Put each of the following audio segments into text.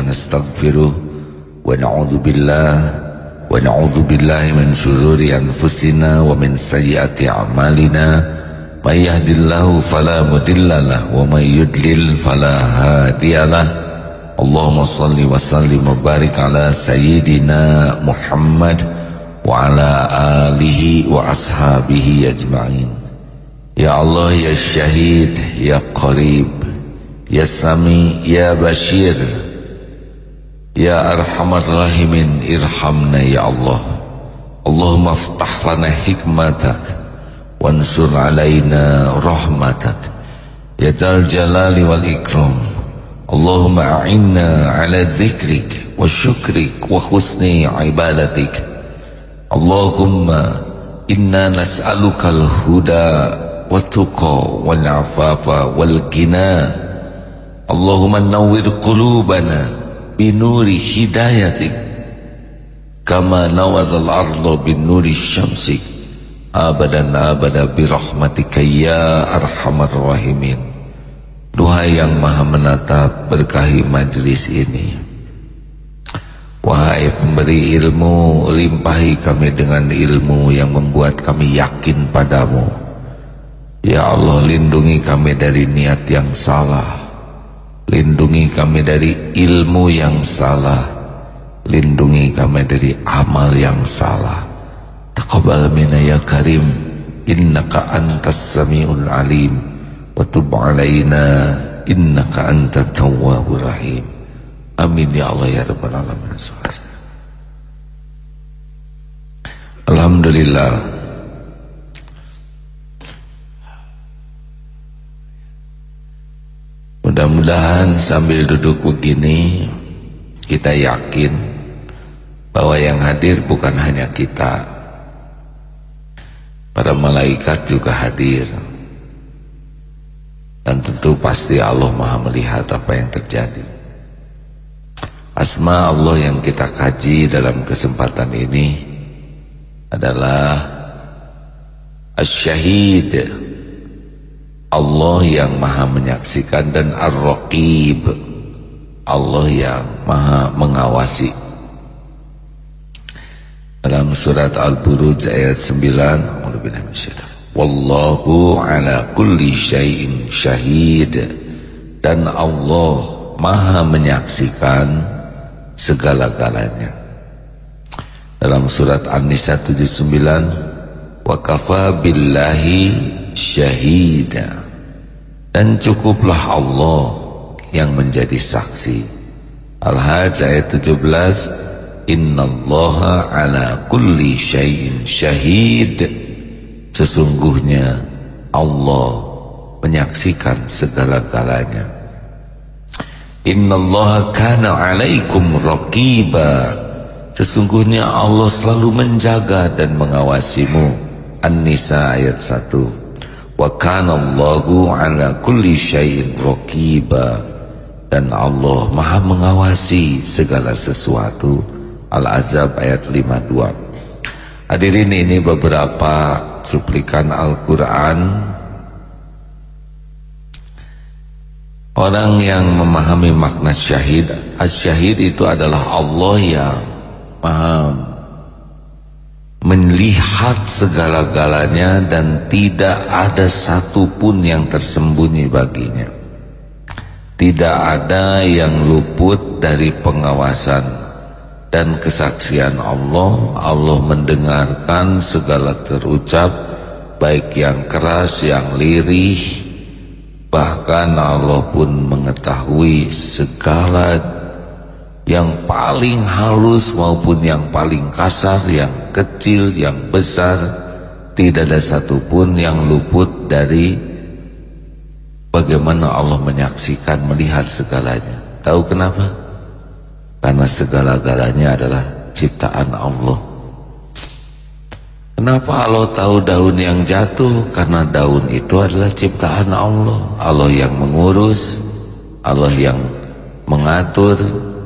ونستغفره ونعوذ بالله ونعوذ بالله من شرور أنفسنا ومن سيئات أعمالنا. من يهد الله فلا مضل له ومن يضلل فلا هادي له. اللهم صل وسلم وبارك على سيدنا محمد وعلى آله وأصحابه أجمعين. يا الله يا شهيد يا قريب يا سميع يا بشير يا أرحم الراحمين ارحمنا يا الله. اللهم افتح لنا حكمتك وانصر علينا رحمتك. يا ذا الجلال والإكرام. اللهم أعنا على ذكرك وشكرك وحسن عبادتك. اللهم إنا نسألك الهدى والتقى والعفاف والغنى. اللهم نور قلوبنا binuri hidayatik kama nawazal ardu binuri syamsik abadan abada birahmatika ya arhamar rahimin Duhai yang maha menatap berkahi majlis ini Wahai pemberi ilmu, limpahi kami dengan ilmu yang membuat kami yakin padamu. Ya Allah, lindungi kami dari niat yang salah. Lindungi kami dari ilmu yang salah. Lindungi kami dari amal yang salah. Taqabbal minna ya karim. Innaka antas sami'ul alim. Wa tub alaina Innaka antat tawwabur rahim. Amin ya Allah ya Rabbal Alamin. Alhamdulillah Mudah-mudahan sambil duduk begini kita yakin bahwa yang hadir bukan hanya kita. Para malaikat juga hadir. Dan tentu pasti Allah Maha melihat apa yang terjadi. Asma Allah yang kita kaji dalam kesempatan ini adalah Asy-Syahid. Allah yang maha menyaksikan dan Ar-Raqib. Allah yang maha mengawasi. Dalam surat Al-Buruj ayat 9 Wallahu ala kulli syai'in syahid. Dan Allah maha menyaksikan segala-galanya. Dalam surat An-Nisa 79 wa kafa billahi syahida. Dan cukuplah Allah yang menjadi saksi. Al-Hajj ayat 17 innallaha ala kulli syai'in syahid. Sesungguhnya Allah menyaksikan segala-galanya. Innallaha kana alaikum raqiba. Sesungguhnya Allah selalu menjaga dan mengawasimu. An-Nisa ayat 1 wa kana Allahu ala kulli syai'in raqiba. Dan Allah Maha mengawasi segala sesuatu. Al-Azab ayat 52 Hadirin ini beberapa cuplikan Al-Qur'an. Orang yang memahami makna syahid As-syahid itu adalah Allah yang Maha melihat segala-galanya dan tidak ada satupun yang tersembunyi baginya. Tidak ada yang luput dari pengawasan dan kesaksian Allah. Allah mendengarkan segala terucap, baik yang keras, yang lirih. Bahkan Allah pun mengetahui segala yang paling halus maupun yang paling kasar, yang kecil, yang besar, tidak ada satupun yang luput dari bagaimana Allah menyaksikan, melihat segalanya. Tahu kenapa? Karena segala-galanya adalah ciptaan Allah. Kenapa Allah tahu daun yang jatuh? Karena daun itu adalah ciptaan Allah. Allah yang mengurus, Allah yang mengatur,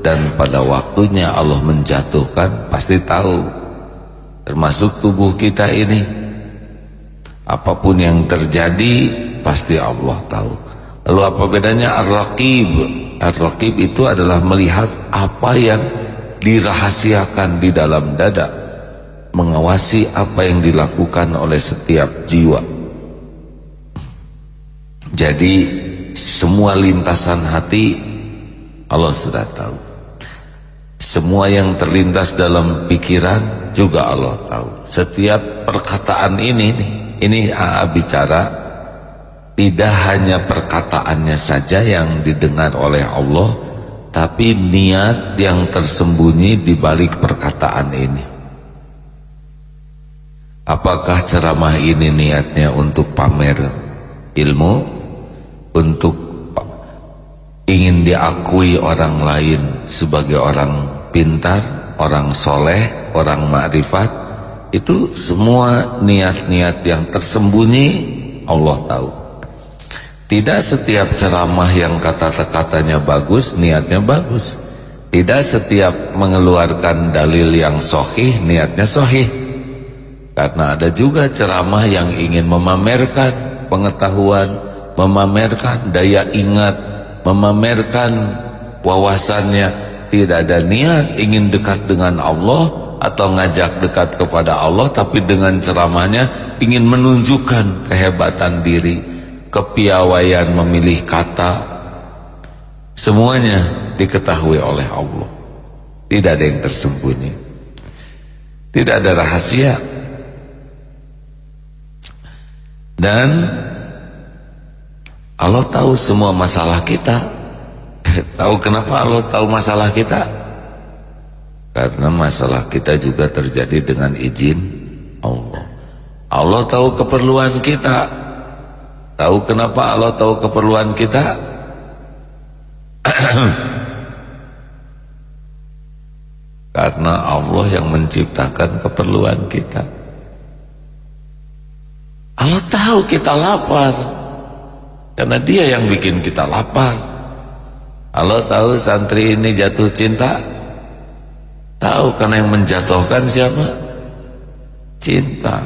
dan pada waktunya Allah menjatuhkan pasti tahu termasuk tubuh kita ini. Apa pun yang terjadi pasti Allah tahu. Lalu apa bedanya Ar-Raqib? Ar-Raqib itu adalah melihat apa yang dirahasiakan di dalam dada mengawasi apa yang dilakukan oleh setiap jiwa. Jadi semua lintasan hati Allah sudah tahu semua yang terlintas dalam pikiran juga Allah tahu setiap perkataan ini ini AA bicara tidak hanya perkataannya saja yang didengar oleh Allah tapi niat yang tersembunyi di balik perkataan ini. Apakah ceramah ini niatnya untuk pamer ilmu, untuk ingin diakui orang lain sebagai orang pintar, orang soleh, orang ma'rifat, itu semua niat-niat yang tersembunyi Allah tahu. Tidak setiap ceramah yang kata-katanya bagus, niatnya bagus. Tidak setiap mengeluarkan dalil yang sohih, niatnya sohih. Karena ada juga ceramah yang ingin memamerkan pengetahuan, memamerkan daya ingat, memamerkan wawasannya. Tidak ada niat ingin dekat dengan Allah atau ngajak dekat kepada Allah, tapi dengan ceramahnya ingin menunjukkan kehebatan diri kepiawaian memilih kata. Semuanya diketahui oleh Allah. Tidak ada yang tersembunyi. Tidak ada rahasia. Dan Allah tahu semua masalah kita tahu kenapa Allah tahu masalah kita karena masalah kita juga terjadi dengan izin Allah Allah tahu keperluan kita Tahu kenapa Allah tahu keperluan kita? Karena Allah yang menciptakan keperluan kita. Allah tahu kita lapar. Karena dia yang bikin kita lapar. Allah tahu santri ini jatuh cinta. Tahu karena yang menjatuhkan siapa? Cinta.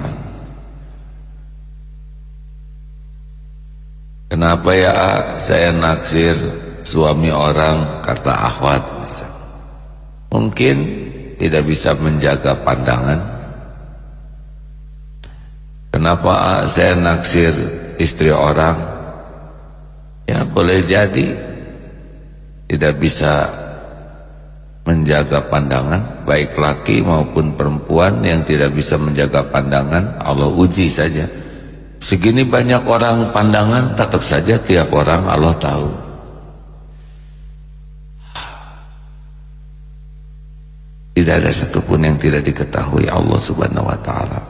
Kenapa ya saya naksir suami orang kata akhwat Mungkin tidak bisa menjaga pandangan Kenapa saya naksir istri orang Ya boleh jadi Tidak bisa menjaga pandangan Baik laki maupun perempuan yang tidak bisa menjaga pandangan Allah uji saja Segini banyak orang pandangan tetap saja tiap orang Allah tahu. Tidak ada satupun yang tidak diketahui Allah subhanahu wa ta'ala.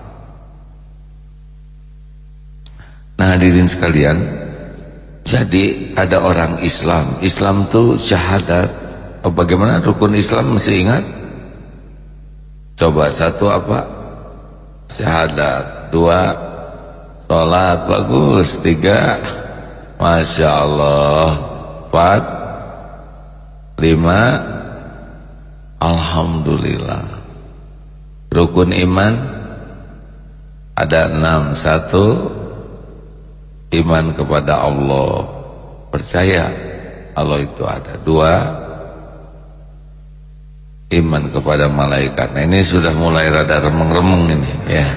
Nah hadirin sekalian, jadi ada orang Islam. Islam itu syahadat. Oh, bagaimana rukun Islam? Masih ingat? Coba satu apa? Syahadat. Dua. Sholat. Bagus. Tiga. Masya Allah. Empat. Lima. Alhamdulillah. Rukun iman? Ada enam. Satu Iman kepada Allah. Percaya Allah itu ada Dua. Iman kepada malaikat. Nah ini sudah mulai rada remeng-remeng ini ya.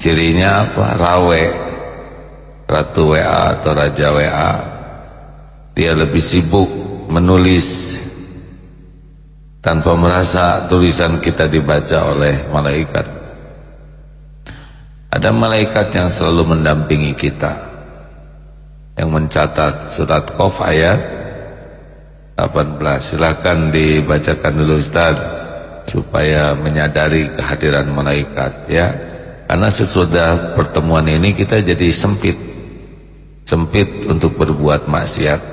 Cirinya apa? Rawe. Ratu WA atau Raja WA Dia lebih sibuk menulis Tanpa merasa tulisan kita dibaca oleh malaikat Ada malaikat yang selalu mendampingi kita. Yang mencatat surat Qaf ayat 18 Silahkan dibacakan dulu Ustaz Supaya menyadari kehadiran malaikat ya. Karena sesudah pertemuan ini kita jadi sempit. Sempit untuk berbuat maksiat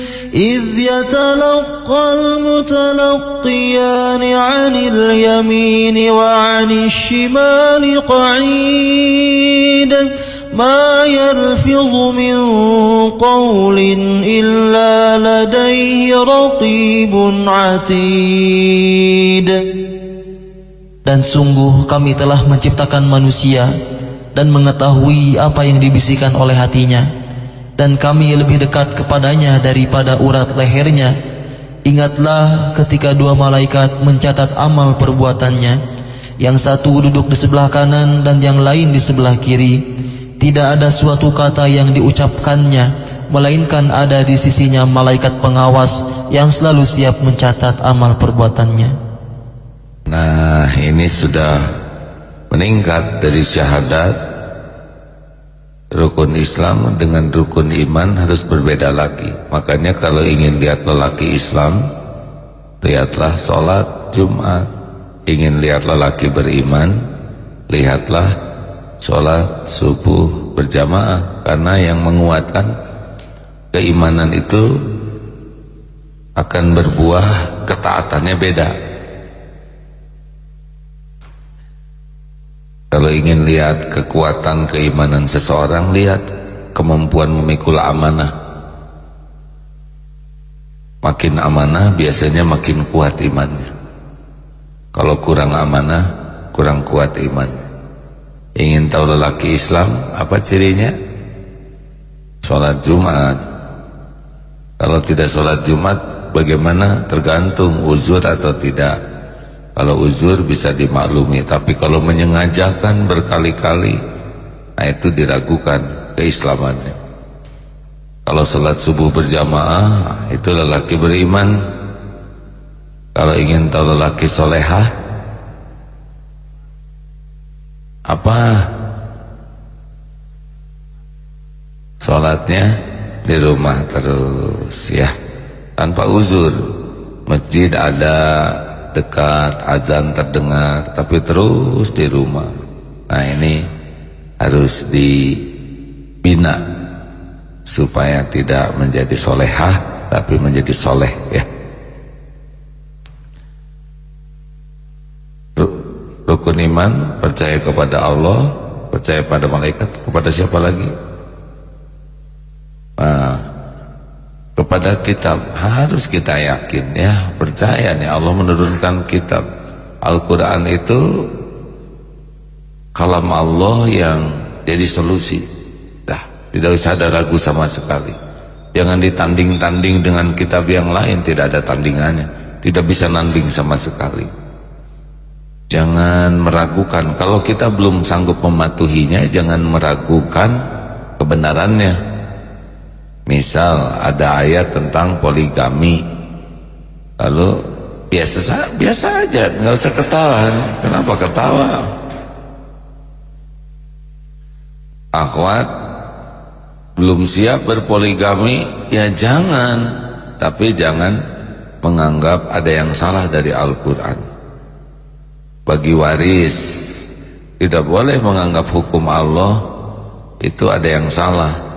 إذ يتلقى المتلقيان عن اليمين وعن الشمال قعيد ما يلفظ من قول إلا لديه رقيب عتيد Dan sungguh kami telah menciptakan manusia dan mengetahui apa yang dibisikkan oleh hatinya dan kami lebih dekat kepadanya daripada urat lehernya. Ingatlah ketika dua malaikat mencatat amal perbuatannya. Yang satu duduk di sebelah kanan dan yang lain di sebelah kiri. Tidak ada suatu kata yang diucapkannya Melainkan ada di sisinya malaikat pengawas Yang selalu siap mencatat amal perbuatannya. Nah ini sudah meningkat dari syahadat Rukun Islam dengan rukun iman harus berbeda lagi. Makanya kalau ingin lihat lelaki Islam Lihatlah sholat Jumat. Ingin lihat lelaki beriman Lihatlah sholat subuh berjamaah. Karena yang menguatkan keimanan itu Akan berbuah ketaatannya beda Kalau ingin lihat kekuatan keimanan seseorang, lihat kemampuan memikul amanah. Makin amanah biasanya makin kuat imannya. Kalau kurang amanah, kurang kuat iman. Ingin tahu lelaki Islam, apa cirinya? Sholat Jumat. Kalau tidak sholat Jumat, bagaimana? Tergantung uzur atau tidak. Kalau uzur bisa dimaklumi Tapi kalau menyengajakan berkali-kali Nah itu diragukan keislamannya. Kalau sholat subuh berjamaah Itu lelaki beriman. Kalau ingin tahu lelaki solehah Apa? Sholatnya di rumah terus ya. Tanpa uzur Masjid ada dekat, azan terdengar, tapi terus di rumah. Nah ini harus dibina supaya tidak menjadi solehah, tapi menjadi soleh ya. Rukun iman percaya kepada Allah, percaya pada malaikat, kepada siapa lagi? Nah, kepada kitab. Harus kita yakin ya percaya nih Allah menurunkan kitab. Al-Quran itu kalam Allah yang jadi solusi. Dah tidak usah ada ragu sama sekali. Jangan ditanding-tanding dengan kitab yang lain tidak ada tandingannya. Tidak bisa nanding sama sekali. Jangan meragukan. Kalau kita belum sanggup mematuhinya jangan meragukan kebenarannya Misal ada ayat tentang poligami Lalu biasa biasa aja nggak usah ketawa Kenapa ketawa? Akhwat Belum siap berpoligami Ya jangan. Tapi jangan menganggap ada yang salah dari Al-Quran. Bagi waris Tidak boleh menganggap hukum Allah Itu ada yang salah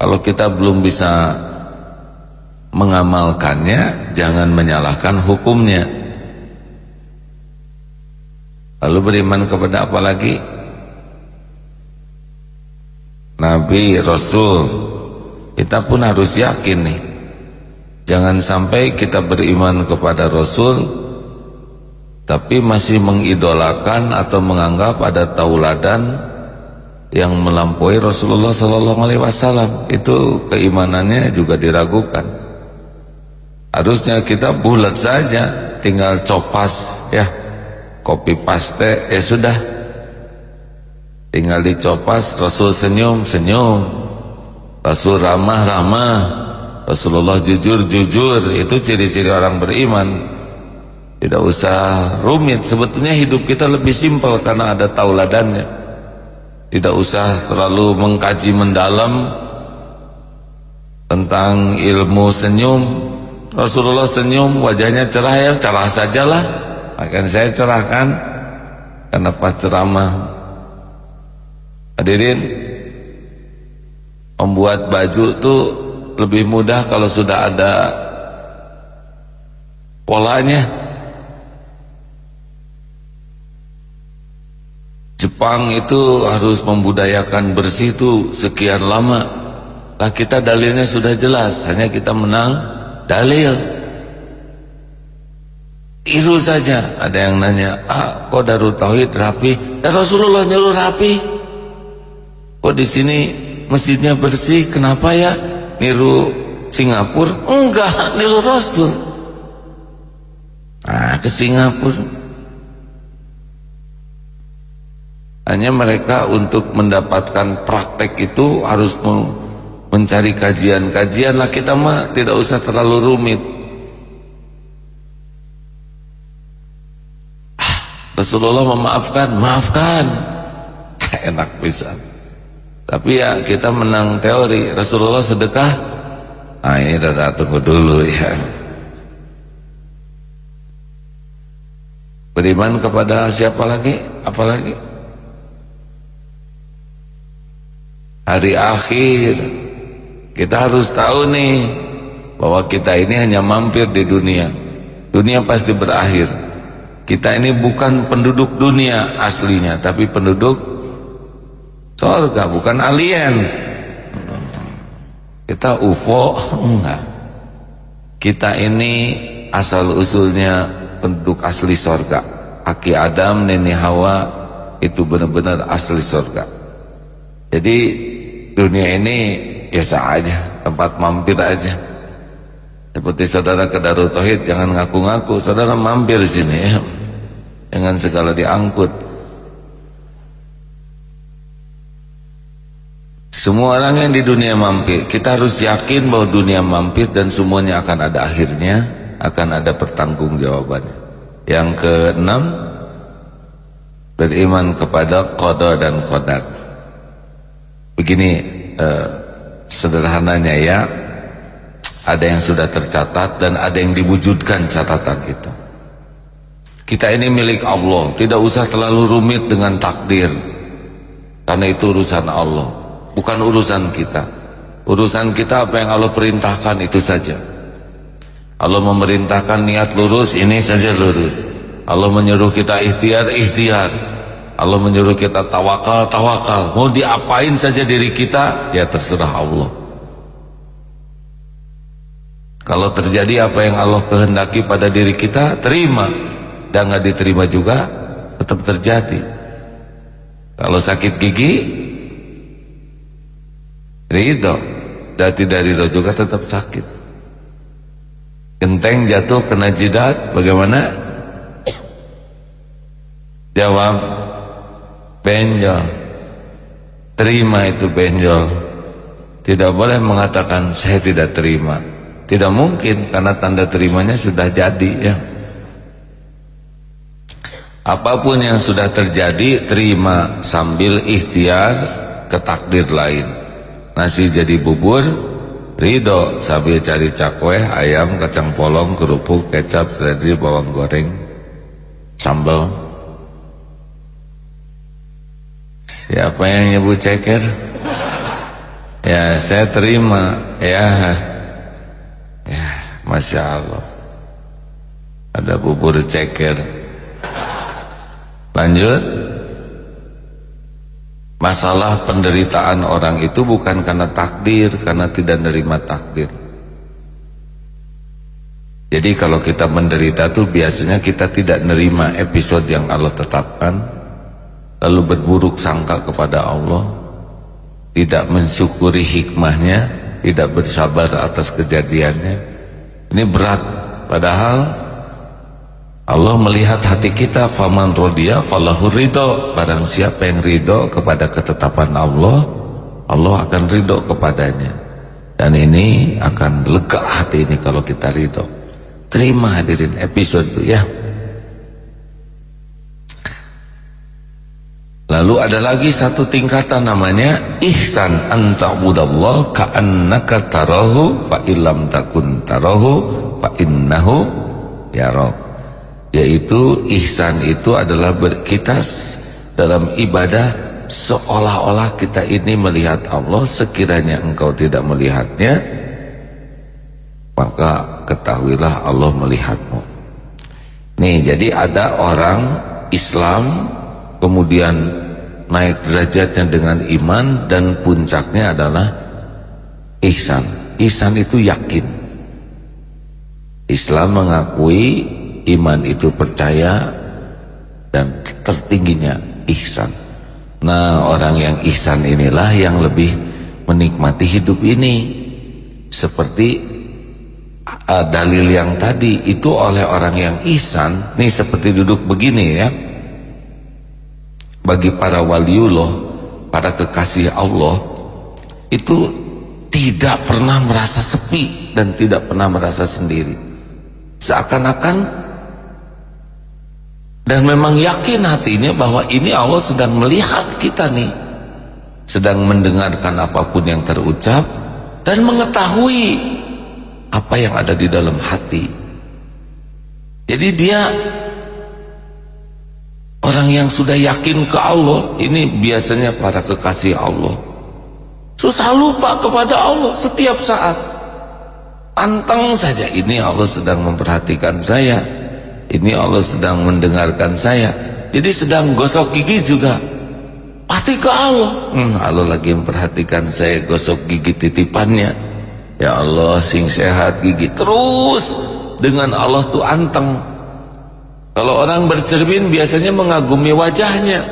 kalau kita belum bisa mengamalkannya, jangan menyalahkan hukumnya. Lalu beriman kepada apa lagi? Nabi, Rasul. Kita pun harus yakin nih. Jangan sampai kita beriman kepada Rasul tapi masih mengidolakan atau menganggap ada tauladan yang melampaui Rasulullah Sallallahu Alaihi Wasallam itu keimanannya juga diragukan. Harusnya kita bulat saja, tinggal copas ya, copy paste ya sudah. Tinggal dicopas Rasul senyum senyum, Rasul ramah ramah, Rasulullah jujur jujur itu ciri-ciri orang beriman. Tidak usah rumit. Sebetulnya hidup kita lebih simpel karena ada tauladannya. Tidak usah terlalu mengkaji mendalam tentang ilmu senyum. Rasulullah senyum, wajahnya cerah ya, cerah sajalah. Akan saya cerahkan karena pas ceramah. Hadirin, membuat baju tuh lebih mudah kalau sudah ada polanya. Jepang itu harus membudayakan bersih itu sekian lama. Lah kita dalilnya sudah jelas, hanya kita menang dalil. Itu saja. Ada yang nanya, ah kok Darul Tauhid rapi? Dan Rasulullah nyuruh rapi. Kok di sini masjidnya bersih? Kenapa ya? Niru Singapura? Enggak, niru Rasul. Ah ke Singapura. Hanya mereka untuk mendapatkan praktek itu harus mencari kajian-kajian lah kita mah tidak usah terlalu rumit. Ah, Rasulullah memaafkan, maafkan. Enak bisa. Tapi ya kita menang teori. Rasulullah sedekah. Ah ini udah tunggu dulu ya. Beriman kepada siapa lagi? Apa lagi? Hari akhir. Kita harus tahu nih bahwa kita ini hanya mampir di dunia. Dunia pasti berakhir. Kita ini bukan penduduk dunia aslinya tapi penduduk surga bukan alien. Kita UFO enggak. Kita ini asal usulnya penduduk asli surga Aki Adam, Nenek Hawa itu benar-benar asli surga jadi dunia ini biasa aja, tempat mampir aja. Seperti saudara ke Darul Tauhid jangan ngaku-ngaku, saudara mampir sini ya. Dengan segala diangkut. Semua orang yang di dunia mampir, kita harus yakin bahwa dunia mampir dan semuanya akan ada akhirnya, akan ada pertanggungjawabannya. Yang keenam, beriman kepada qada dan qadar. Begini eh, sederhananya ya Ada yang sudah tercatat dan ada yang diwujudkan catatan itu. Kita ini milik Allah Tidak usah terlalu rumit dengan takdir. Karena itu urusan Allah Bukan urusan kita. Urusan kita apa yang Allah perintahkan itu saja. Allah memerintahkan niat lurus Ini saja lurus. Allah menyuruh kita ikhtiar Ikhtiar Allah menyuruh kita tawakal, tawakal. Mau diapain saja diri kita, ya terserah Allah. Kalau terjadi apa yang Allah kehendaki pada diri kita, terima. Dan nggak diterima juga, tetap terjadi. Kalau sakit gigi, ridho. Dan tidak ridho juga tetap sakit. Genteng jatuh kena jidat, bagaimana? Jawab benjol. Terima itu benjol. Tidak boleh mengatakan saya tidak terima. Tidak mungkin karena tanda terimanya sudah jadi ya. Apa pun yang sudah terjadi terima sambil ikhtiar ke takdir lain. Nasi jadi bubur ridho sambil cari cakwe ayam kacang polong kerupuk kecap seledri bawang goreng sambal Siapa yang nyebut ceker? Ya saya terima. Ya. Ya Masya Allah. Ada bubur ceker. Lanjut. Masalah penderitaan orang itu bukan karena takdir Karena tidak menerima takdir. Jadi kalau kita menderita tuh biasanya kita tidak nerima episode yang Allah tetapkan lalu berburuk sangka kepada Allah tidak mensyukuri hikmahnya tidak bersabar atas kejadiannya. Ini berat. Padahal Allah melihat hati kita faman rodiya falahu ridho. Barang siapa yang ridho kepada ketetapan Allah Allah akan ridho kepadanya. Dan ini akan lega hati ini kalau kita ridho. Terima hadirin episode itu ya Lalu ada lagi satu tingkatan namanya ihsan anta'budallah ka'annaka tarahu fa illam takun tarahu fa innahu yarak. Yaitu ihsan itu adalah kita dalam ibadah seolah-olah kita ini melihat Allah sekiranya engkau tidak melihatnya maka ketahuilah Allah melihatmu. Nih, jadi ada orang Islam kemudian naik derajatnya dengan iman dan puncaknya adalah ihsan. Ihsan itu yakin. Islam mengakui iman itu percaya dan tertingginya ihsan. Nah, orang yang ihsan inilah yang lebih menikmati hidup ini. Seperti uh, dalil yang tadi itu oleh orang yang ihsan, nih seperti duduk begini ya. Bagi para waliullah, para kekasih Allah itu tidak pernah merasa sepi dan tidak pernah merasa sendiri. Seakan-akan dan memang yakin hatinya bahwa ini Allah sedang melihat kita nih sedang mendengarkan apa pun yang terucap dan mengetahui apa yang ada di dalam hati jadi dia orang yang sudah yakin ke Allah ini biasanya para kekasih Allah. Susah lupa kepada Allah setiap saat. Pantang saja ini Allah sedang memperhatikan saya. Ini Allah sedang mendengarkan saya. Jadi sedang gosok gigi juga. Pasti ke Allah. Hmm, Allah lagi memperhatikan saya gosok gigi titipannya. Ya Allah sing sehat gigi terus. Dengan Allah tuh anteng kalau orang bercermin biasanya mengagumi wajahnya.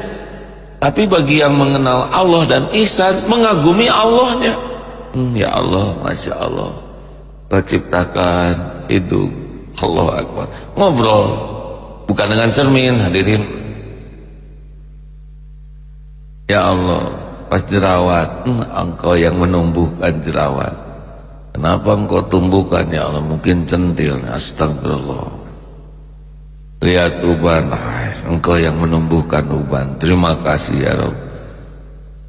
Tapi bagi yang mengenal Allah dan ihsan mengagumi Allahnya. Hmm, ya Allah Masya Allah. Kau ciptakan hidung. Allah Akbar. Ngobrol. Bukan dengan cermin hadirin. Ya Allah pas jerawat. Hmm, engkau yang menumbuhkan jerawat. Kenapa engkau tumbuhkan ya Allah? Mungkin centil. Astagfirullah lihat uban ah, engkau yang menumbuhkan uban terima kasih ya Allah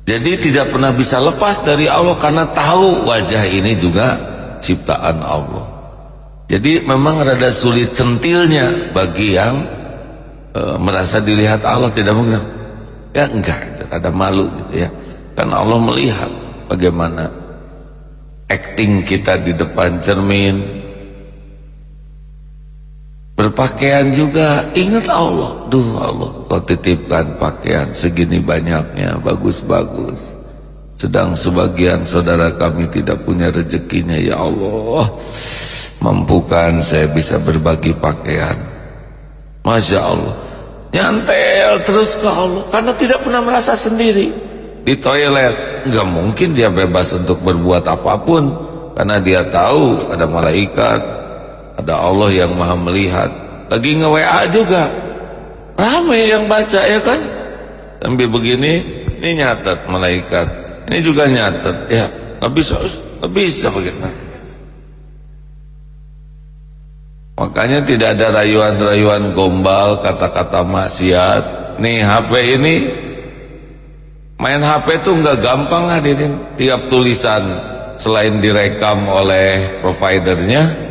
jadi tidak pernah bisa lepas dari Allah karena tahu wajah ini juga ciptaan Allah jadi memang rada sulit centilnya bagi yang e, merasa dilihat Allah tidak mungkin. Ya enggak, ada malu gitu ya. Karena Allah melihat bagaimana acting kita di depan cermin. Berpakaian juga ingat Allah. Duh Allah, kau titipkan pakaian segini banyaknya, bagus-bagus. Sedang sebagian saudara kami tidak punya rezekinya ya Allah. Mampukan saya bisa berbagi pakaian Masya Allah Nyantel terus ke Allah Karena tidak pernah merasa sendiri Di toilet Nggak mungkin dia bebas untuk berbuat apa pun Karena dia tahu ada malaikat Ada Allah yang maha melihat. Lagi nge-WA juga. Rame yang baca ya kan? Sambil begini Ini nyatet malaikat. Ini juga nyatet Ya. Nggak bisa Nggak bisa begitu. Makanya tidak ada rayuan-rayuan gombal, kata-kata maksiat. Nih HP ini main HP itu nggak gampang hadirin. Tiap tulisan selain direkam oleh providernya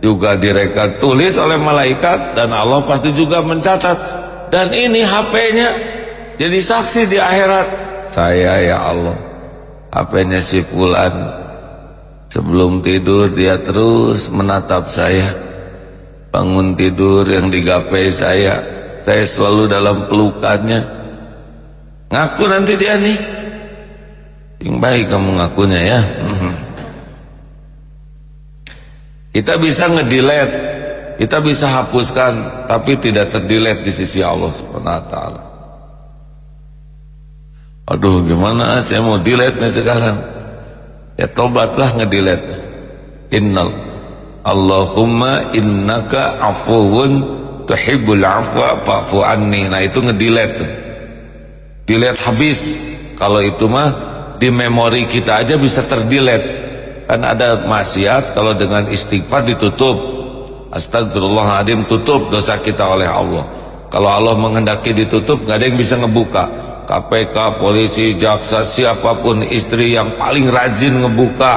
juga direkam tulis oleh malaikat dan Allah pasti juga mencatat. Dan ini HP-nya jadi saksi di akhirat. Saya ya Allah. HP-nya si fulan sebelum tidur dia terus menatap saya bangun tidur yang digapai saya saya selalu dalam pelukannya ngaku nanti dia nih yang baik kamu ngakunya ya. Kita bisa ngedelete kita bisa hapuskan tapi tidak terdelete di sisi Allah subhanahu wa ta'ala aduh gimana saya mau delete nih sekarang ya tobatlah ngedelete innal Allahumma innaka afuwun tuhibbul afwa fa'fu anni. Nah itu ngedilet tuh. Delete habis. Kalau itu mah di memori kita aja bisa terdilet. Kan ada maksiat kalau dengan istighfar ditutup. Astagfirullahaladzim tutup dosa kita oleh Allah. Kalau Allah menghendaki ditutup nggak ada yang bisa ngebuka. KPK, polisi, jaksa, siapa pun istri yang paling rajin ngebuka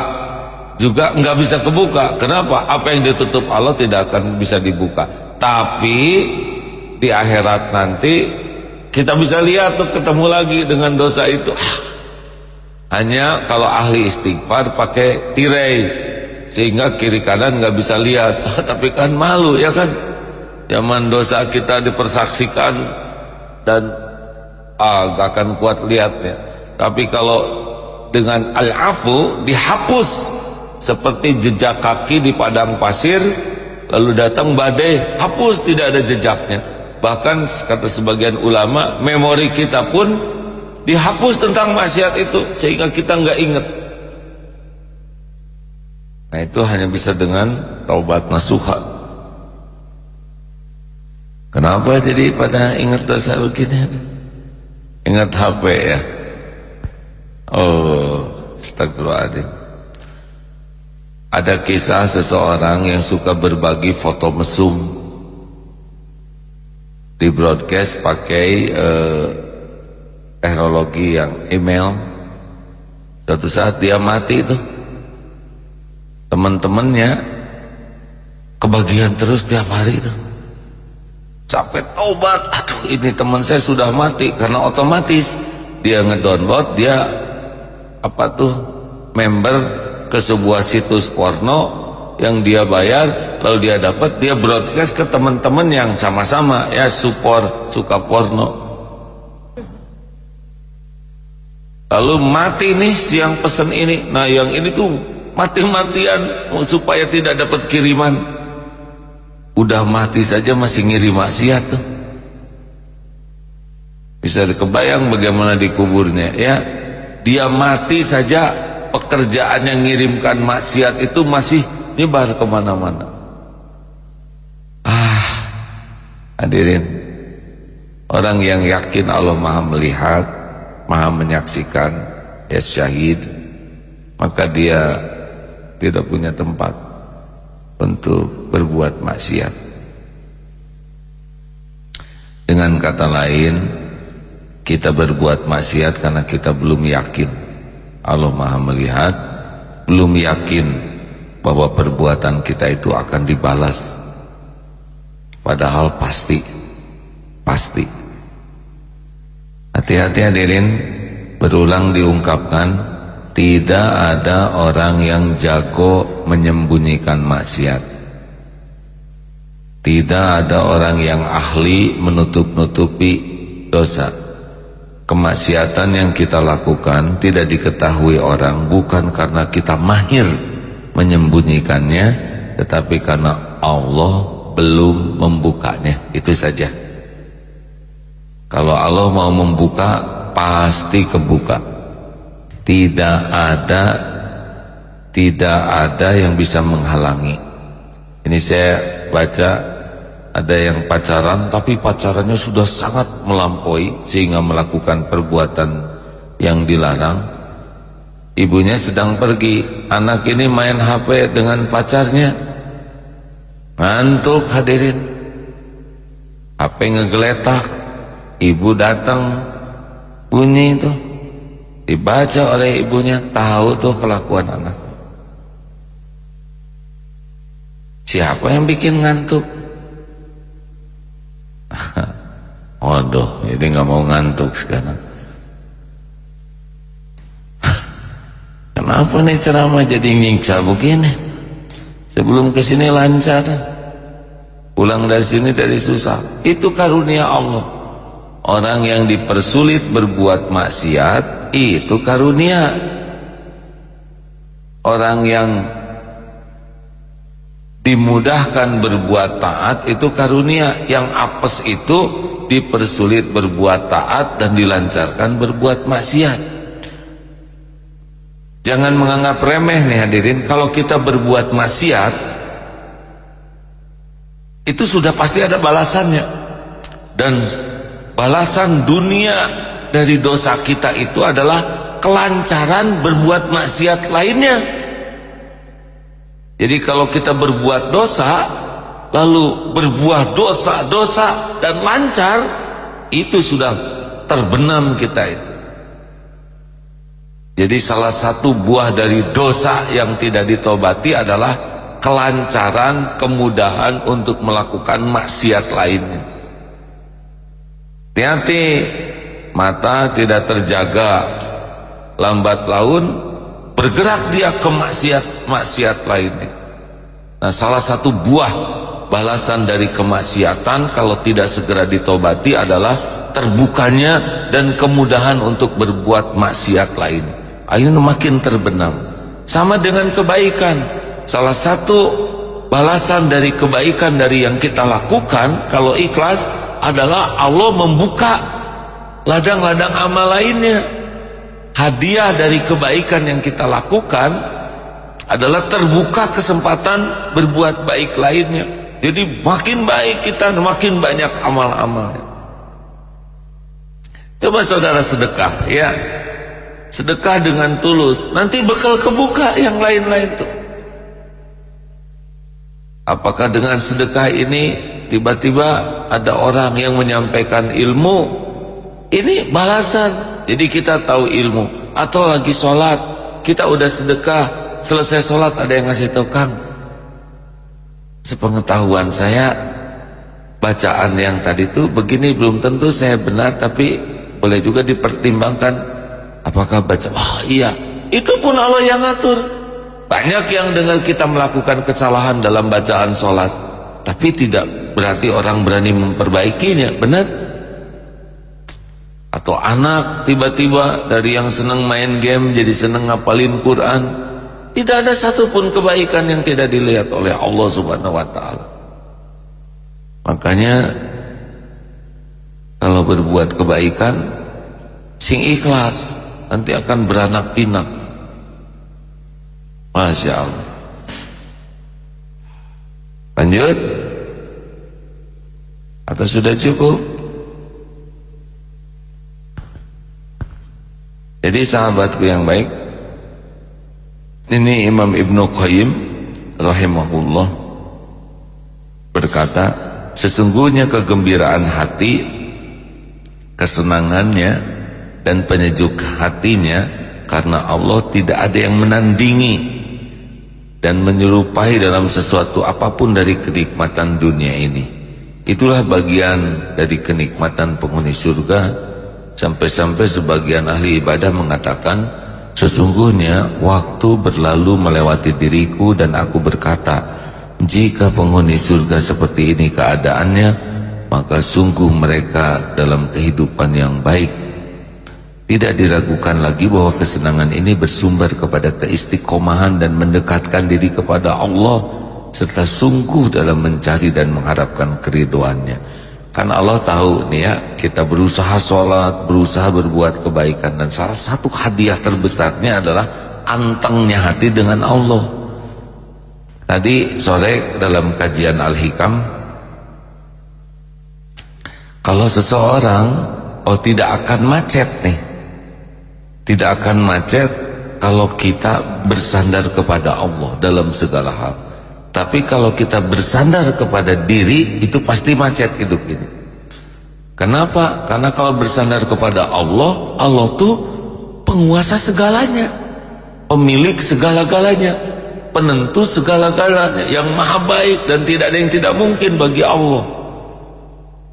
juga nggak bisa kebuka. Kenapa? Apa yang ditutup Allah tidak akan bisa dibuka. Tapi di akhirat nanti kita bisa lihat tuh ketemu lagi dengan dosa itu. Hanya kalau ahli istighfar pakai tirai sehingga kiri kanan nggak bisa lihat. Tapi kan malu ya kan? Zaman dosa kita dipersaksikan dan ah gak akan kuat lihatnya tapi kalau dengan al-afu dihapus seperti jejak kaki di padang pasir lalu datang badai hapus tidak ada jejaknya. Bahkan kata sebagian ulama memori kita pun dihapus tentang maksiat itu sehingga kita nggak ingat Nah itu hanya bisa dengan taubat nasuha. Kenapa jadi pada ingat dosa begini? Ingat HP ya? Oh, astagfirullahaladzim. Ada kisah seseorang yang suka berbagi foto mesum di broadcast pakai eh, teknologi yang email. Suatu saat dia mati itu teman-temannya kebagian terus tiap hari itu. Sampai taubat aduh ini teman saya sudah mati. Karena otomatis dia ngedownload dia apa tuh member ke sebuah situs porno yang dia bayar lalu dia dapat dia broadcast ke teman-teman yang sama-sama. Ya support suka porno lalu mati nih siang pesen ini. Nah yang ini tuh mati-matian supaya tidak dapat kiriman. Udah mati saja masih ngirim maksiat tuh. Bisa dikebayang bagaimana dikuburnya ya? Dia mati saja pekerjaan yang ngirimkan maksiat itu masih nyebar ke mana-mana. Ah hadirin orang yang yakin Allah maha melihat maha menyaksikan ya syahid maka dia tidak punya tempat untuk berbuat maksiat. Dengan kata lain, kita berbuat maksiat karena kita belum yakin Allah Maha melihat, belum yakin bahwa perbuatan kita itu akan dibalas. Padahal pasti, pasti. Hati-hati hadirin, berulang diungkapkan tidak ada orang yang jago menyembunyikan maksiat. Tidak ada orang yang ahli menutup-nutupi dosa. Kemaksiatan yang kita lakukan tidak diketahui orang Bukan karena kita mahir menyembunyikannya Tetapi karena Allah belum membukanya. Itu saja Kalau Allah mau membuka pasti kebuka. Tidak ada tidak ada yang bisa menghalangi. Ini saya baca ada yang pacaran tapi pacarannya sudah sangat melampaui sehingga melakukan perbuatan yang dilarang. Ibunya sedang pergi anak ini main HP dengan pacarnya. Ngantuk hadirin. HP ngegeletak ibu datang. Bunyi itu. Dibaca oleh ibunya. Tahu tuh kelakuan anak. Siapa yang bikin ngantuk? Waduh jadi nggak mau ngantuk sekarang. Kenapa nih ceramah jadi nyingsa begini? Sebelum ke sini lancar. Pulang dari sini dari susah. Itu karunia Allah orang yang dipersulit berbuat maksiat itu karunia. Orang yang dimudahkan berbuat taat itu karunia. Yang apes itu dipersulit berbuat taat dan dilancarkan berbuat maksiat. Jangan menganggap remeh nih hadirin kalau kita berbuat maksiat itu sudah pasti ada balasannya. Dan balasan dunia dari dosa kita itu adalah kelancaran berbuat maksiat lainnya jadi kalau kita berbuat dosa lalu berbuah dosa-dosa dan lancar itu sudah terbenam kita itu jadi salah satu buah dari dosa yang tidak ditobati adalah kelancaran, kemudahan untuk melakukan maksiat lainnya. Hati-hati mata tidak terjaga lambat laun bergerak dia ke maksiat-maksiat lainnya. Nah, salah satu buah balasan dari kemaksiatan kalau tidak segera ditobati adalah terbukanya dan kemudahan untuk berbuat maksiat lain. Akhirnya makin terbenam. Sama dengan kebaikan. Salah satu balasan dari kebaikan dari yang kita lakukan kalau ikhlas adalah Allah membuka ladang-ladang amal lainnya hadiah dari kebaikan yang kita lakukan adalah terbuka kesempatan berbuat baik lainnya. Jadi makin baik kita makin banyak amal-amal. Coba saudara sedekah ya. Sedekah dengan tulus, nanti bakal kebuka yang lain-lain tuh. Apakah dengan sedekah ini tiba-tiba ada orang yang menyampaikan ilmu? Ini balasan. Jadi kita tahu ilmu. Atau lagi sholat. Kita udah sedekah. Selesai sholat ada yang ngasih tahu Kang Sepengetahuan saya Bacaan yang tadi itu Begini belum tentu saya benar Tapi boleh juga dipertimbangkan. Apakah baca? Oh iya. Itu pun Allah yang ngatur. Banyak yang dengar kita melakukan kesalahan Dalam bacaan sholat Tapi tidak berarti orang berani memperbaikinya Benar? atau anak tiba-tiba dari yang senang main game jadi senang ngapalin Quran tidak ada satupun kebaikan yang tidak dilihat oleh Allah subhanahu wa ta'ala. Makanya kalau berbuat kebaikan sing ikhlas nanti akan beranak pinak Masya Allah lanjut. Atau sudah cukup. Jadi sahabatku yang baik Ini Imam Ibn Qayyim Rahimahullah Berkata Sesungguhnya kegembiraan hati Kesenangannya Dan penyejuk hatinya Karena Allah tidak ada yang menandingi Dan menyerupai dalam sesuatu apa pun Dari kenikmatan dunia ini. Itulah bagian dari kenikmatan penghuni surga. Sampai-sampai sebagian ahli ibadah mengatakan Sesungguhnya waktu berlalu melewati diriku dan aku berkata Jika penghuni surga seperti ini keadaannya Maka sungguh mereka dalam kehidupan yang baik Tidak diragukan lagi bahwa kesenangan ini bersumber kepada keistiqomahan dan mendekatkan diri kepada Allah Serta sungguh dalam mencari dan mengharapkan keriduannya Karena Allah tahu nih ya, kita berusaha sholat, berusaha berbuat kebaikan dan salah satu hadiah terbesarnya adalah antengnya hati dengan Allah. Tadi sore dalam kajian Al-Hikam, kalau seseorang oh tidak akan macet nih, tidak akan macet kalau kita bersandar kepada Allah dalam segala hal. Tapi kalau kita bersandar kepada diri itu pasti macet hidup ini. Kenapa? Karena kalau bersandar kepada Allah, Allah tuh penguasa segalanya, pemilik segala-galanya, penentu segala-galanya, yang maha baik dan tidak ada yang tidak mungkin bagi Allah.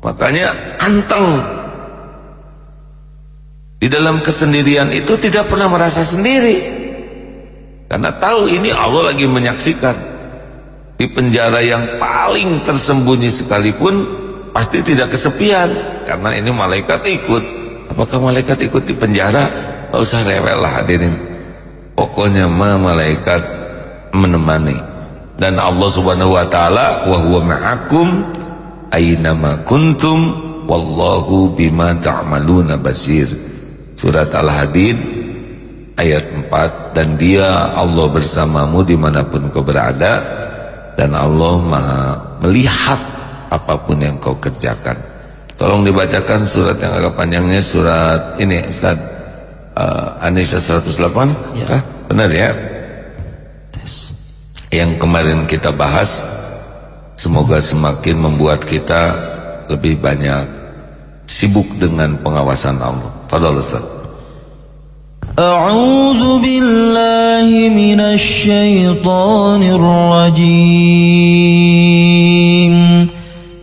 Makanya anteng di dalam kesendirian itu tidak pernah merasa sendiri. Karena tahu ini Allah lagi menyaksikan. Di penjara yang paling tersembunyi sekalipun pasti tidak kesepian. Karena ini malaikat ikut. Apakah malaikat ikut di penjara? Gak usah rewel lah hadirin. Pokoknya ma malaikat menemani. Dan Allah subhanahu wa ta'ala wa huwa ma'akum aynama kuntum wallahu bima ta'maluna basir surat al-hadid ayat 4 dan dia Allah bersamamu di mana pun kau berada. Dan Allah maha melihat apa pun yang kau kerjakan. Tolong dibacakan surat yang agak panjangnya surat ini Ustaz. Uh, Anisa 108 ya. Kah? benar ya? Tes. yang kemarin kita bahas semoga semakin membuat kita lebih banyak sibuk dengan pengawasan Allah Fadal Ustaz أعوذ بالله من الشيطان الرجيم.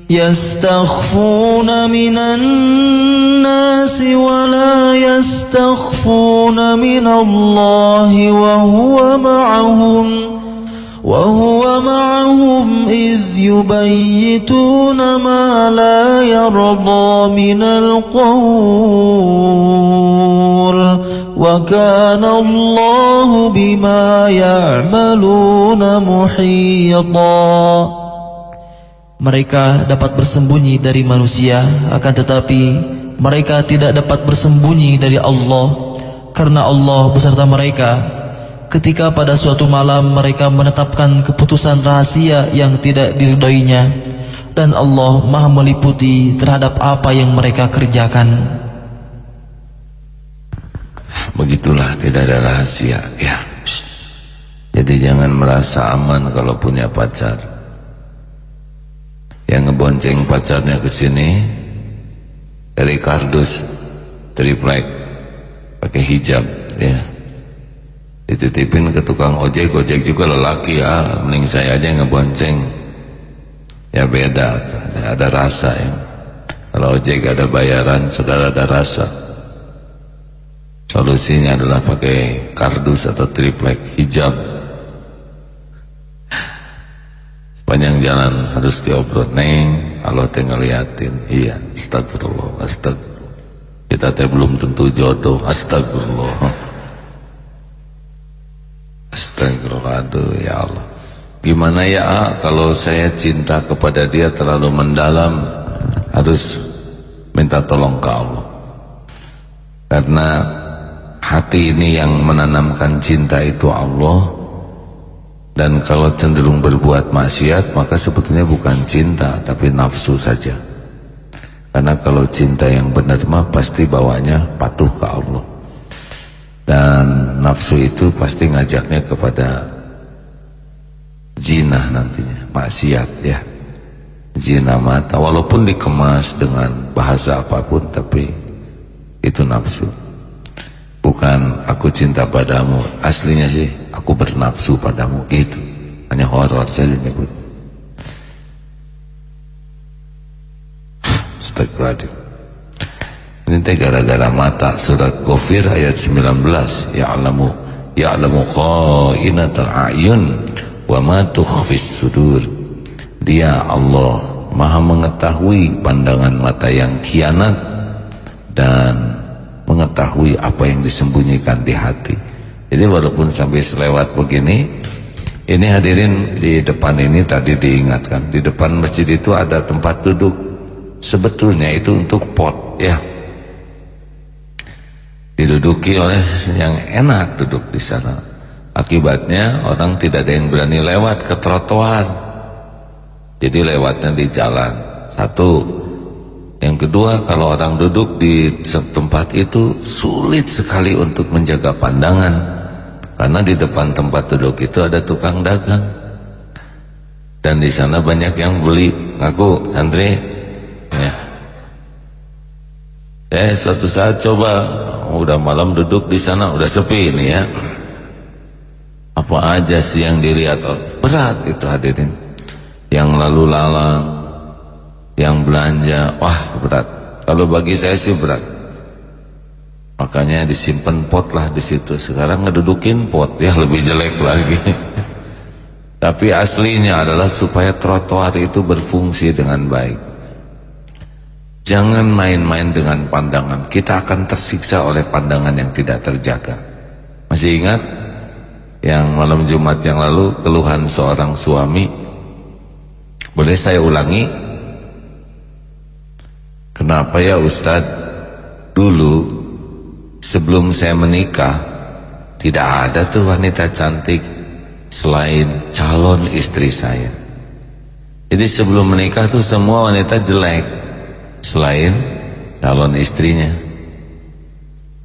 يستخفون من الناس ولا يستخفون من الله وهو معهم. وهو معهم إذ يبيتون ما لا يرضى من القول وكان الله بما يعملون محيطا Mereka dapat bersembunyi dari manusia akan tetapi mereka tidak dapat bersembunyi dari Allah karena Allah beserta mereka ketika pada suatu malam mereka menetapkan keputusan rahasia yang tidak diridhoinya dan Allah Maha meliputi terhadap apa yang mereka kerjakan. Begitulah tidak ada rahasia ya. Jadi jangan merasa aman kalau punya pacar. Yang ngebonceng pacarnya ke sini dari kardus triplek pakai hijab ya dititipin ke tukang ojek ojek juga lelaki ya. Mending saya aja yang ngebonceng. Ya beda ada, ada rasa ya. Kalau ojek ada bayaran saudara ada rasa. Solusinya adalah pakai kardus atau triplek hijab. Panjang jalan harus diobrol neng. Allah tinggal liatin iya astagfirullah astagfirullah. Kita teh belum tentu jodoh astagfirullah astagfirullah aduh ya Allah gimana ya ah, kalau saya cinta kepada dia terlalu mendalam harus minta tolong ke Allah karena hati ini yang menanamkan cinta itu Allah dan kalau cenderung berbuat maksiat maka sebetulnya bukan cinta tapi nafsu saja. Karena kalau cinta yang benar mah pasti bawanya patuh ke Allah. Dan nafsu itu pasti ngajaknya kepada jinah nantinya, maksiat ya. Zina mata walaupun dikemas dengan bahasa apa pun tapi itu nafsu. Bukan aku cinta padamu, aslinya sih aku bernafsu padamu itu hanya horor saja nyebut Astagfirullahaladzim ini teh gara-gara mata surat Ghafir ayat 19 ya'lamu ya'lamu kha'inatal a'yun wa ma tukhfis sudur. Dia Allah maha mengetahui pandangan mata yang kianat dan mengetahui apa yang disembunyikan di hati. Jadi walaupun sampai selewat begini Ini hadirin di depan ini tadi diingatkan. Di depan masjid itu ada tempat duduk. Sebetulnya itu untuk pot ya Diduduki oleh yang enak duduk di sana Akibatnya orang tidak ada yang berani lewat ke trotoar Jadi lewatnya di jalan Satu Yang kedua kalau orang duduk di tempat itu Sulit sekali untuk menjaga pandangan karena di depan tempat duduk itu ada tukang dagang. Dan di sana banyak yang beli. Aku santri. Saya suatu saat coba udah malam duduk di sana udah sepi ini ya. Apa aja sih yang dilihat berat itu hadirin. Yang lalu lalang, yang belanja, wah berat. Kalau bagi saya sih berat. Makanya disimpan pot lah di situ. Sekarang ngedudukin pot ya lebih jelek lagi. Tapi aslinya adalah supaya trotoar itu berfungsi dengan baik. Jangan main-main dengan pandangan. Kita akan tersiksa oleh pandangan yang tidak terjaga. Masih ingat yang malam Jumat yang lalu keluhan seorang suami? Boleh saya ulangi? Kenapa ya Ustadz? Dulu Sebelum saya menikah Tidak ada tuh wanita cantik Selain calon istri saya Jadi sebelum menikah tuh semua wanita jelek Selain calon istrinya.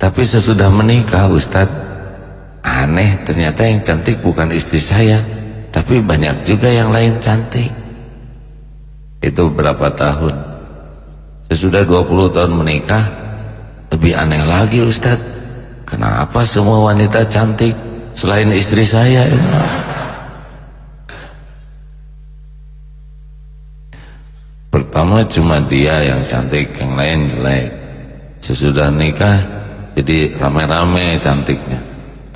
Tapi sesudah menikah Ustadz Aneh ternyata yang cantik bukan istri saya Tapi banyak juga yang lain cantik. Itu berapa tahun? Sesudah 20 tahun menikah lebih aneh lagi Ustadz Kenapa semua wanita cantik Selain istri saya Pertama cuma dia yang cantik yang lain jelek. Sesudah nikah jadi rame-rame cantiknya.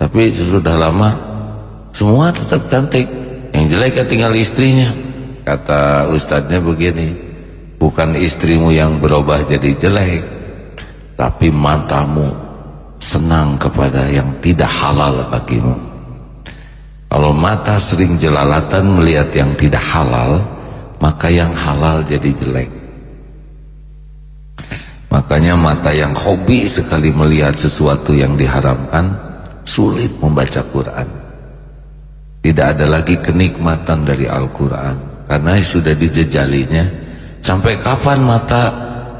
Tapi sesudah lama semua tetap cantik. Yang jelek kan tinggal istrinya. Kata ustadznya begini bukan istrimu yang berubah jadi jelek tapi matamu senang kepada yang tidak halal bagimu. Kalau mata sering jelalatan melihat yang tidak halal maka yang halal jadi jelek. Makanya mata yang hobi sekali melihat sesuatu yang diharamkan sulit membaca Quran. Tidak ada lagi kenikmatan dari Al-Quran. Karena sudah dijejalinya sampai kapan mata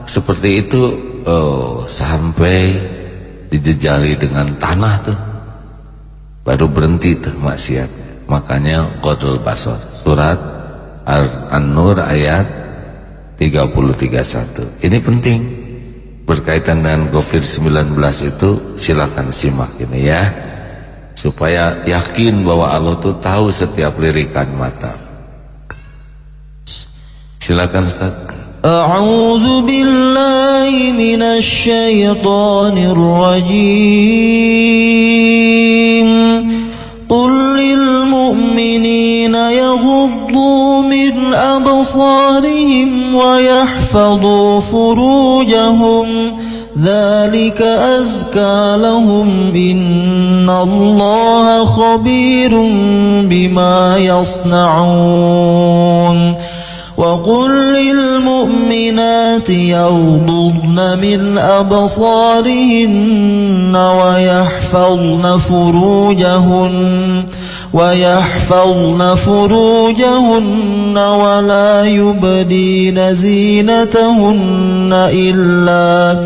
seperti itu? Oh, sampai dijejali dengan tanah tuh. Baru berhenti tuh maksiat makanya Qadul Basor surat An-Nur ayat 3031 ini penting. Berkaitan dengan COVID-19 itu silakan simak ini ya. Supaya yakin bahwa Allah itu tahu setiap lirikan mata. Silakan Ustaz. A'udzu billahi minasy syaithanir rajim أبصارهم ويحفظوا فروجهم. ذلك أزكى لهم. إن الله خبير بما يصنعون. وقل للمؤمنات يغضضن من أبصارهن ويحفظن فروجهن. ويحفظن فروجهن ولا يبدين زينتهن إلا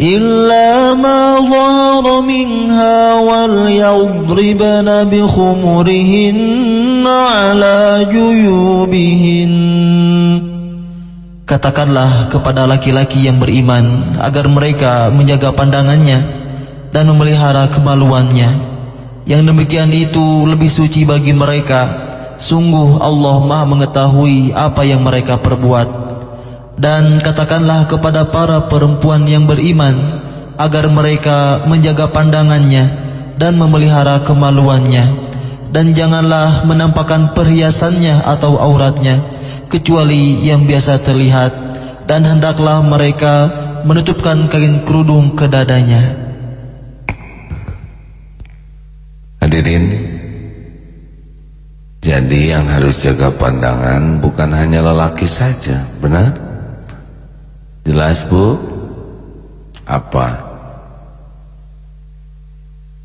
إلا ما ظهر منها وليضربن بخمرهن على جيوبهن Katakanlah kepada laki-laki yang beriman agar mereka menjaga pandangannya dan memelihara kemaluannya Yang demikian itu lebih suci bagi mereka. Sungguh Allah maha mengetahui apa yang mereka perbuat. Dan katakanlah kepada para perempuan yang beriman Agar mereka menjaga pandangannya Dan memelihara kemaluannya. Dan janganlah menampakkan perhiasannya atau auratnya Kecuali yang biasa terlihat. Dan hendaklah mereka menutupkan kain kerudung ke dadanya Hadirin Jadi yang harus jaga pandangan Bukan hanya lelaki saja Benar? Jelas bu? Apa?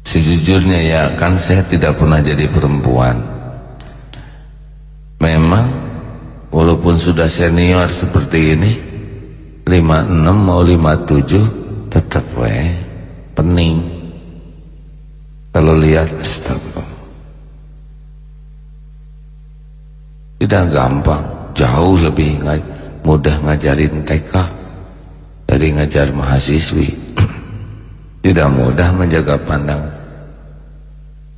Sejujurnya ya Kan saya tidak pernah jadi perempuan Memang Walaupun sudah senior seperti ini 56 mau 57 Tetap weh Pening kalau lihat astagfirullah. Tidak gampang, jauh lebih mudah ngajarin TK dari ngajar mahasiswi. Tidak mudah menjaga pandangan.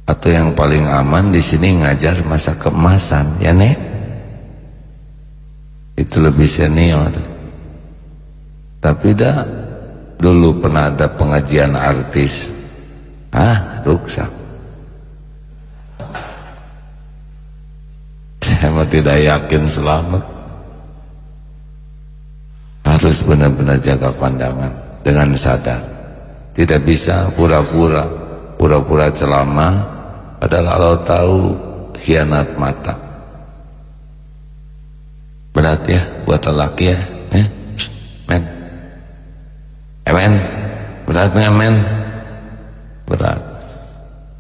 Atau yang paling aman di sini ngajar masa kemasan, ya nek? Itu lebih senior. Tapi dah dulu pernah ada pengajian artis ah rusak. Saya tidak yakin selamat. Harus benar-benar jaga pandangan dengan sadar. Tidak bisa pura-pura pura-pura celama padahal Allah tahu khianat mata. Berat ya buat lelaki ya eh? men. Eh men. Berat men berat.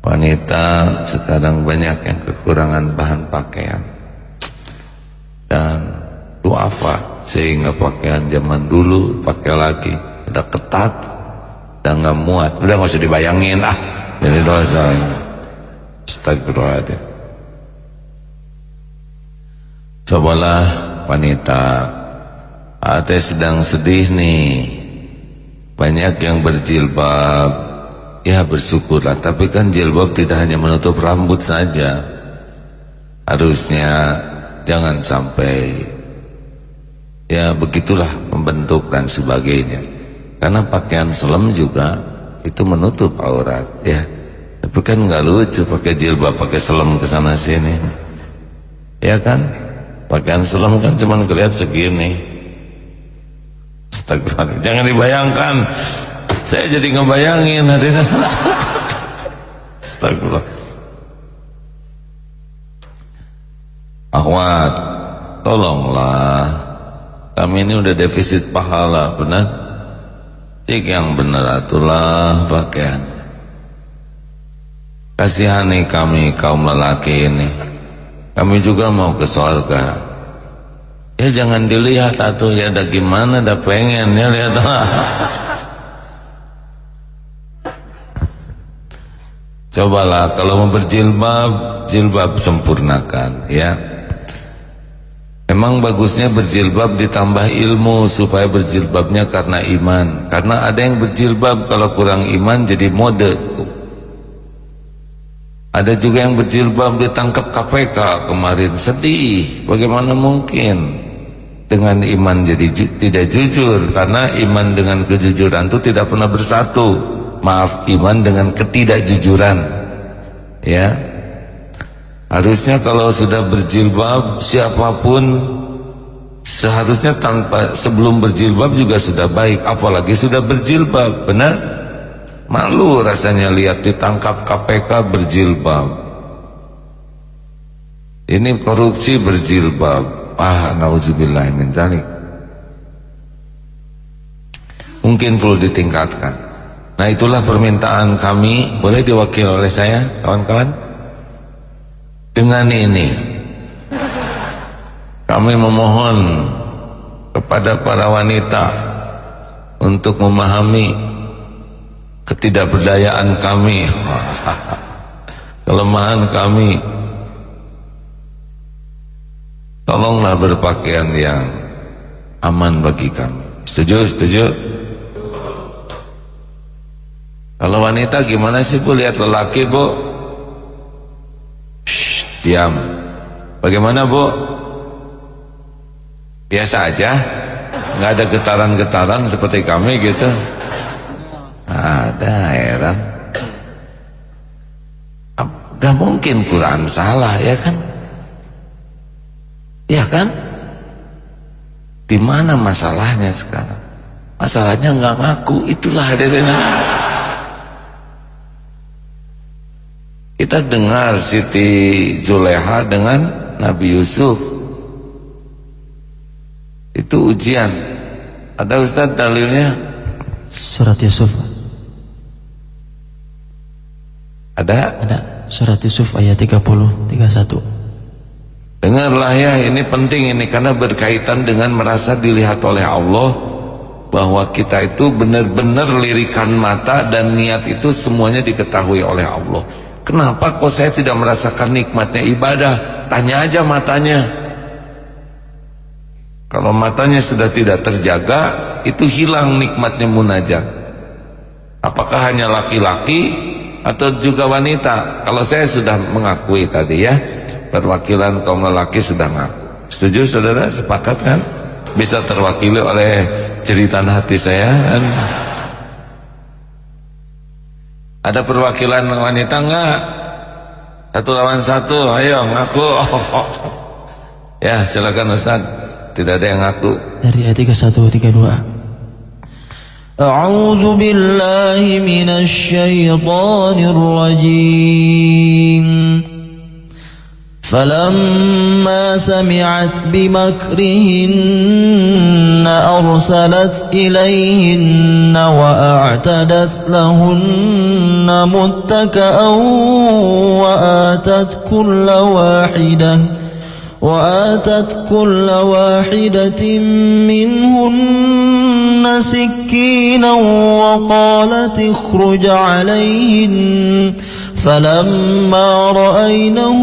Wanita sekarang banyak yang kekurangan bahan pakaian. Dan duafa sehingga pakaian zaman dulu pakai lagi. Udah ketat dan nggak muat. Udah nggak usah dibayangin ah. Jadi dosa. Astagfirullahaladzim. Cobalah wanita. Ate sedang sedih nih. Banyak yang berjilbab Ya bersyukurlah. Tapi kan jilbab tidak hanya menutup rambut saja. Harusnya Jangan sampai ya begitulah membentuk dan sebagainya. Karena pakaian selam juga itu menutup aurat ya. Tapi kan nggak lucu pakai jilbab pakai selam ke sana sini. Ya kan? Pakaian selam kan cuma kelihatan segini. Astagfirullah. Jangan dibayangkan saya jadi ngebayangin hadirin Astagfirullah. Akhwat Tolonglah. Kami ini udah defisit pahala Benar? Cik yang benar atulah pakaian. Kasihani kami kaum lelaki ini. Kami juga mau ke surga Ya jangan dilihat atuh ya ada gimana ada pengen ya lihat Cobalah kalau mau berjilbab, jilbab sempurnakan ya. Memang bagusnya berjilbab ditambah ilmu supaya berjilbabnya karena iman. Karena ada yang berjilbab kalau kurang iman jadi mode. Ada juga yang berjilbab ditangkap KPK kemarin sedih. Bagaimana mungkin dengan iman jadi ju tidak jujur karena iman dengan kejujuran itu tidak pernah bersatu maaf iman dengan ketidakjujuran. Ya. Harusnya kalau sudah berjilbab siapa pun seharusnya tanpa sebelum berjilbab juga sudah baik apalagi sudah berjilbab benar? Malu rasanya lihat ditangkap KPK berjilbab. Ini korupsi berjilbab. Ah nauzubillah min zalik. Mungkin perlu ditingkatkan Nah itulah permintaan kami. Boleh diwakil oleh saya kawan-kawan? Dengan ini Kami memohon Kepada para wanita Untuk memahami Ketidakberdayaan kami. Kelemahan kami. Tolonglah berpakaian yang Aman bagi kami. Setuju? Setuju? Kalau wanita gimana sih bu lihat lelaki bu? Shh, diam. Bagaimana bu? Biasa aja, nggak ada getaran-getaran seperti kami gitu. Ada heran. Gak mungkin Quran salah ya kan? Ya kan? Di mana masalahnya sekarang? Masalahnya nggak ngaku, itulah adanya. Kita dengar Siti Zuleha dengan Nabi Yusuf. Itu ujian. Ada Ustaz dalilnya? Surat Yusuf. Ada? Ada. Surat Yusuf ayat 30 31 Dengarlah ya ini penting ini Karena berkaitan dengan merasa dilihat oleh Allah Bahwa kita itu benar-benar lirikan mata Dan niat itu semuanya diketahui oleh Allah Kenapa kok saya tidak merasakan nikmatnya ibadah? Tanya aja matanya. Kalau matanya sudah tidak terjaga, itu hilang nikmatnya munajat. Apakah hanya laki-laki atau juga wanita? Kalau saya sudah mengakui tadi ya, perwakilan kaum lelaki sudah mengaku. Setuju saudara? Sepakat kan? Bisa terwakili oleh cerita hati saya? Ada perwakilan wanita enggak? Satu lawan satu, ayo ngaku. Oh, Ya, silakan Ustaz. Tidak ada yang ngaku. Dari ayat 31 32. A'udzu billahi minasy syaithanir rajim. فلما سمعت بمكرهن أرسلت إليهن وأعتدت لهن متكأ وآتت كل واحدة وآتت كل واحدة منهن سكينا وقالت اخرج عليهن فلما رأينه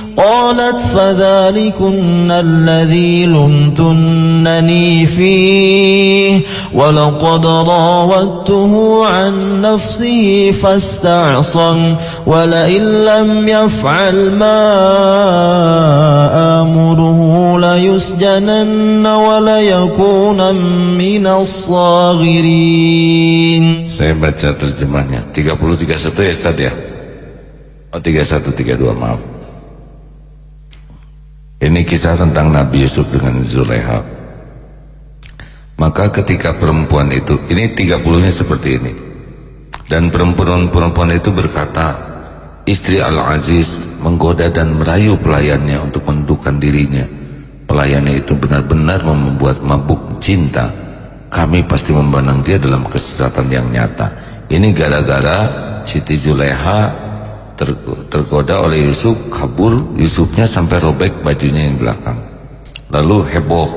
قالت فذلكن الذي لمتنني فيه ولقد راودته عن نفسه فاستعصم ولئن لم يفعل ما آمره ليسجنن وليكون من الصاغرين. Saya baca terjemahnya. 30 31 ya Ustaz ya? Oh 31 32 maaf. Ini kisah tentang Nabi Yusuf dengan Zuleha. Maka ketika perempuan itu, ini 30-nya seperti ini. Dan perempuan-perempuan itu berkata, istri Al-Aziz menggoda dan merayu pelayannya untuk mendudukan dirinya. Pelayannya itu benar-benar membuat mabuk cinta. Kami pasti memandang dia dalam kesesatan yang nyata. Ini gara-gara Siti Zuleha tergoda oleh Yusuf kabur. Yusufnya sampai robek bajunya yang belakang. Lalu heboh.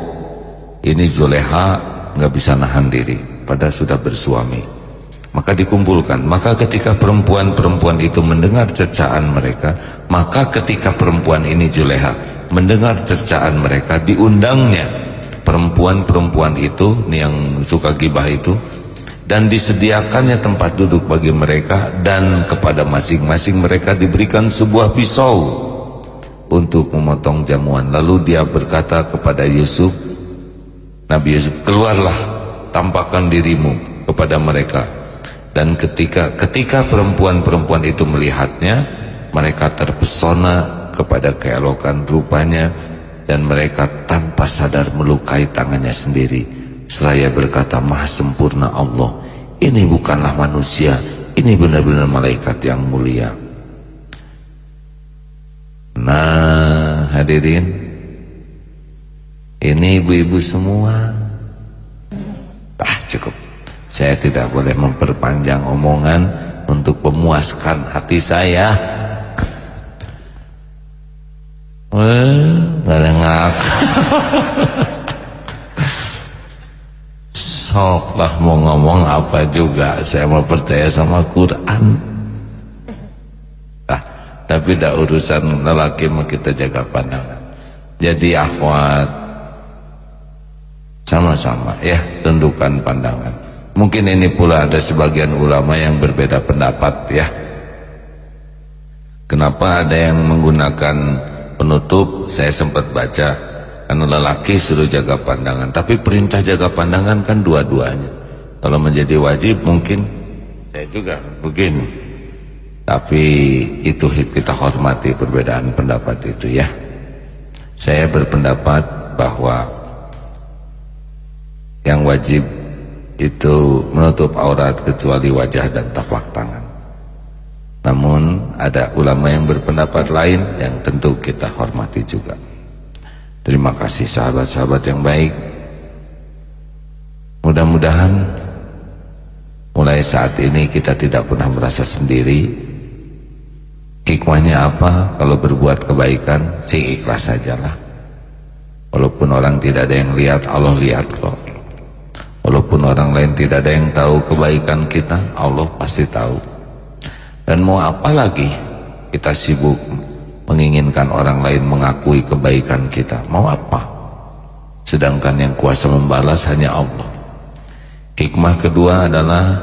Ini Zuleha nggak bisa nahan diri. Pada sudah bersuami. Maka dikumpulkan. Maka ketika perempuan-perempuan itu mendengar cercaan mereka maka ketika perempuan ini Zuleha mendengar cercaan mereka diundangnya. Perempuan-perempuan itu yang suka gibah itu dan disediakannya tempat duduk bagi mereka dan kepada masing-masing mereka diberikan sebuah pisau untuk memotong jamuan. Lalu dia berkata kepada Yusuf Nabi Yusuf keluarlah tampakkan dirimu kepada mereka. Dan ketika ketika perempuan-perempuan itu melihatnya mereka terpesona kepada keelokan rupanya dan mereka tanpa sadar melukai tangannya sendiri Seraya berkata maha sempurna Allah. Ini bukanlah manusia. Ini benar-benar malaikat yang mulia. Nah hadirin Ini ibu-ibu semua. Ah cukup. Saya tidak boleh memperpanjang omongan Untuk memuaskan hati saya. Eh, gak ada sok mau ngomong apa juga. Saya mau percaya sama Quran. Ah, tapi tidak urusan lelaki mau kita jaga pandangan. Jadi akhwat sama-sama ya tundukkan pandangan. Mungkin ini pula ada sebagian ulama yang berbeda pendapat ya. Kenapa ada yang menggunakan penutup? Saya sempat baca karena lelaki suruh jaga pandangan. Tapi perintah jaga pandangan kan dua-duanya. Kalau menjadi wajib mungkin Saya juga begini. Tapi itu kita hormati perbedaan pendapat itu ya. Saya berpendapat bahwa Yang wajib itu menutup aurat kecuali wajah dan tapak tangan. Namun ada ulama yang berpendapat lain yang tentu kita hormati juga Terima kasih sahabat-sahabat yang baik. Mudah-mudahan Mulai saat ini kita tidak pernah merasa sendiri. Hikmahnya apa? Kalau berbuat kebaikan? Sing ikhlas sajalah. Walaupun orang tidak ada yang lihat Allah lihat kok. Walaupun orang lain tidak ada yang tahu kebaikan kita Allah pasti tahu. Dan mau apa lagi? Kita sibuk menginginkan orang lain mengakui kebaikan kita. Mau apa? Sedangkan yang kuasa membalas hanya Allah. Hikmah kedua adalah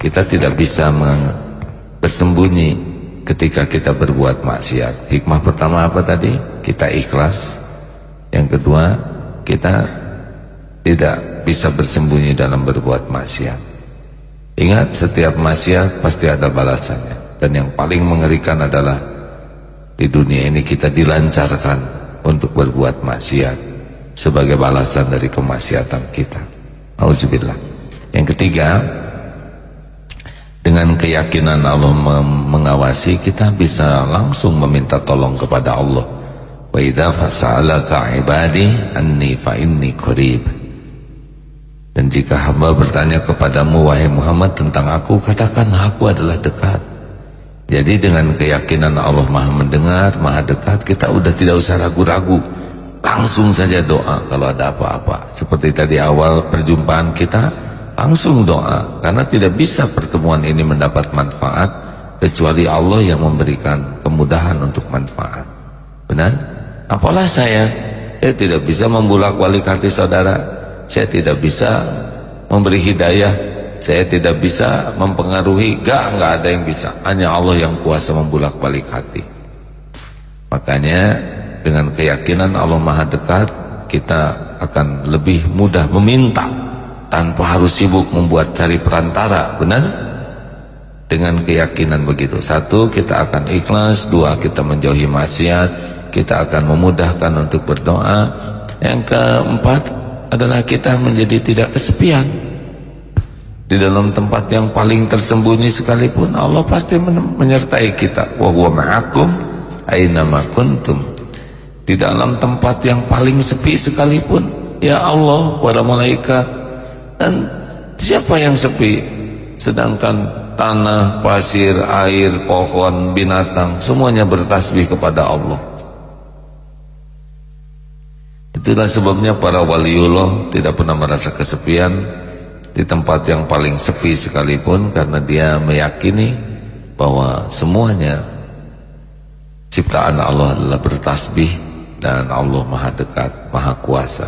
kita tidak bisa bersembunyi ketika kita berbuat maksiat. Hikmah pertama apa tadi? Kita ikhlas. Yang kedua kita tidak bisa bersembunyi dalam berbuat maksiat. Ingat setiap maksiat pasti ada balasannya. Dan yang paling mengerikan adalah di dunia ini kita dilancarkan untuk berbuat maksiat sebagai balasan dari kemaksiatan kita. Alhamdulillah. Yang ketiga, dengan keyakinan Allah mengawasi kita bisa langsung meminta tolong kepada Allah. Wa idza fas'alaka 'ibadi anni fa inni qarib. Dan jika hamba bertanya kepadamu wahai Muhammad tentang aku, katakan aku adalah dekat. Jadi dengan keyakinan Allah maha mendengar, maha dekat Kita udah tidak usah ragu-ragu Langsung saja doa kalau ada apa-apa Seperti tadi awal perjumpaan kita Langsung doa Karena tidak bisa pertemuan ini mendapat manfaat Kecuali Allah yang memberikan kemudahan untuk manfaat Benar? Apalah saya? Saya tidak bisa membulak-balik hati saudara. Saya tidak bisa memberi hidayah. Saya tidak bisa mempengaruhi. Gak, gak ada yang bisa. Hanya Allah yang kuasa membulak-balik hati. Makanya dengan keyakinan Allah Maha dekat, kita akan lebih mudah meminta tanpa harus sibuk membuat cari perantara. Benar? dengan keyakinan begitu satu kita akan ikhlas dua kita menjauhi maksiat kita akan memudahkan untuk berdoa yang keempat adalah kita menjadi tidak kesepian di dalam tempat yang paling tersembunyi sekalipun Allah pasti menyertai kita. Wa huwa ma'akum aina ma kuntum. Di dalam tempat yang paling sepi sekalipun ya Allah para malaikat dan siapa yang sepi? Sedangkan tanah, pasir, air, pohon, binatang semuanya bertasbih kepada Allah. Itulah sebabnya para waliullah tidak pernah merasa kesepian di tempat yang paling sepi sekalipun karena dia meyakini bahwa semuanya ciptaan Allah adalah bertasbih dan Allah maha dekat, maha kuasa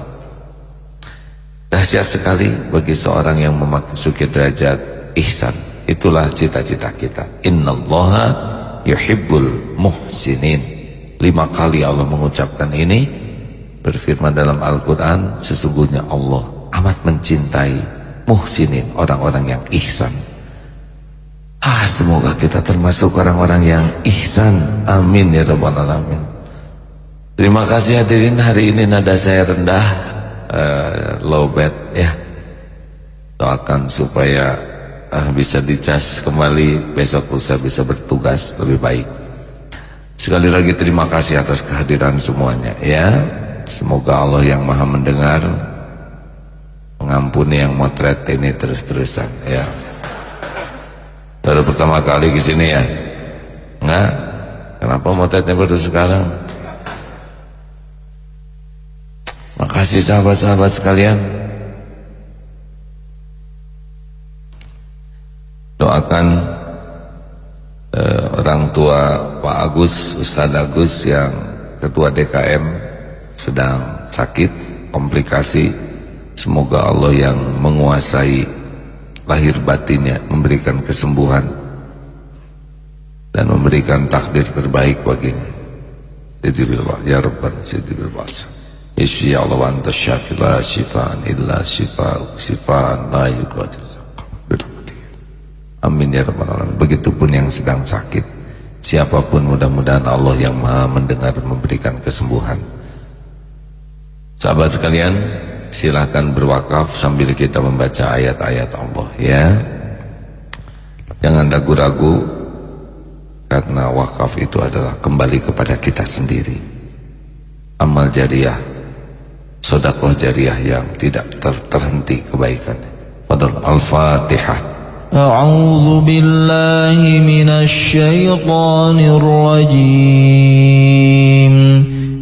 dahsyat sekali bagi seorang yang memasuki derajat ihsan Itulah cita-cita kita. Innallaha yuhibbul muhsinin. Lima kali Allah mengucapkan ini berfirman dalam Al-Qur'an sesungguhnya Allah amat mencintai muhsinin, orang-orang yang ihsan. Ah, semoga kita termasuk orang-orang yang ihsan. Amin ya rabbal alamin. Terima kasih hadirin hari ini nada saya rendah uh, low bed ya. Doakan supaya uh, bisa dicas kembali besok lusa bisa bertugas lebih baik sekali lagi terima kasih atas kehadiran semuanya ya semoga Allah yang maha mendengar mengampuni yang motret ini terus-terusan ya. Baru pertama kali ke sini ya. Enggak? Kenapa motretnya baru sekarang? Makasih sahabat-sahabat sekalian. Doakan eh, orang tua Pak Agus, Ustaz Agus yang ketua DKM sedang sakit, komplikasi. Semoga Allah yang menguasai lahir batinnya memberikan kesembuhan dan memberikan takdir terbaik baginya. Sidibillah ya Rabban sidibil basa. Ya Allah wa anta syafi syifaan illa syifa'uk syifaan la yuqadir. Amin ya rabbal alamin. Begitupun yang sedang sakit. Siapa pun mudah-mudahan Allah yang Maha mendengar memberikan kesembuhan. Sahabat sekalian, silahkan berwakaf sambil kita membaca ayat-ayat Allah ya. Jangan ragu-ragu karena wakaf itu adalah kembali kepada kita sendiri. Amal jariah, sodakoh jariah yang tidak ter terhenti kebaikannya. Fadl Al-Fatihah. أعوذ بالله من الشيطان الرجيم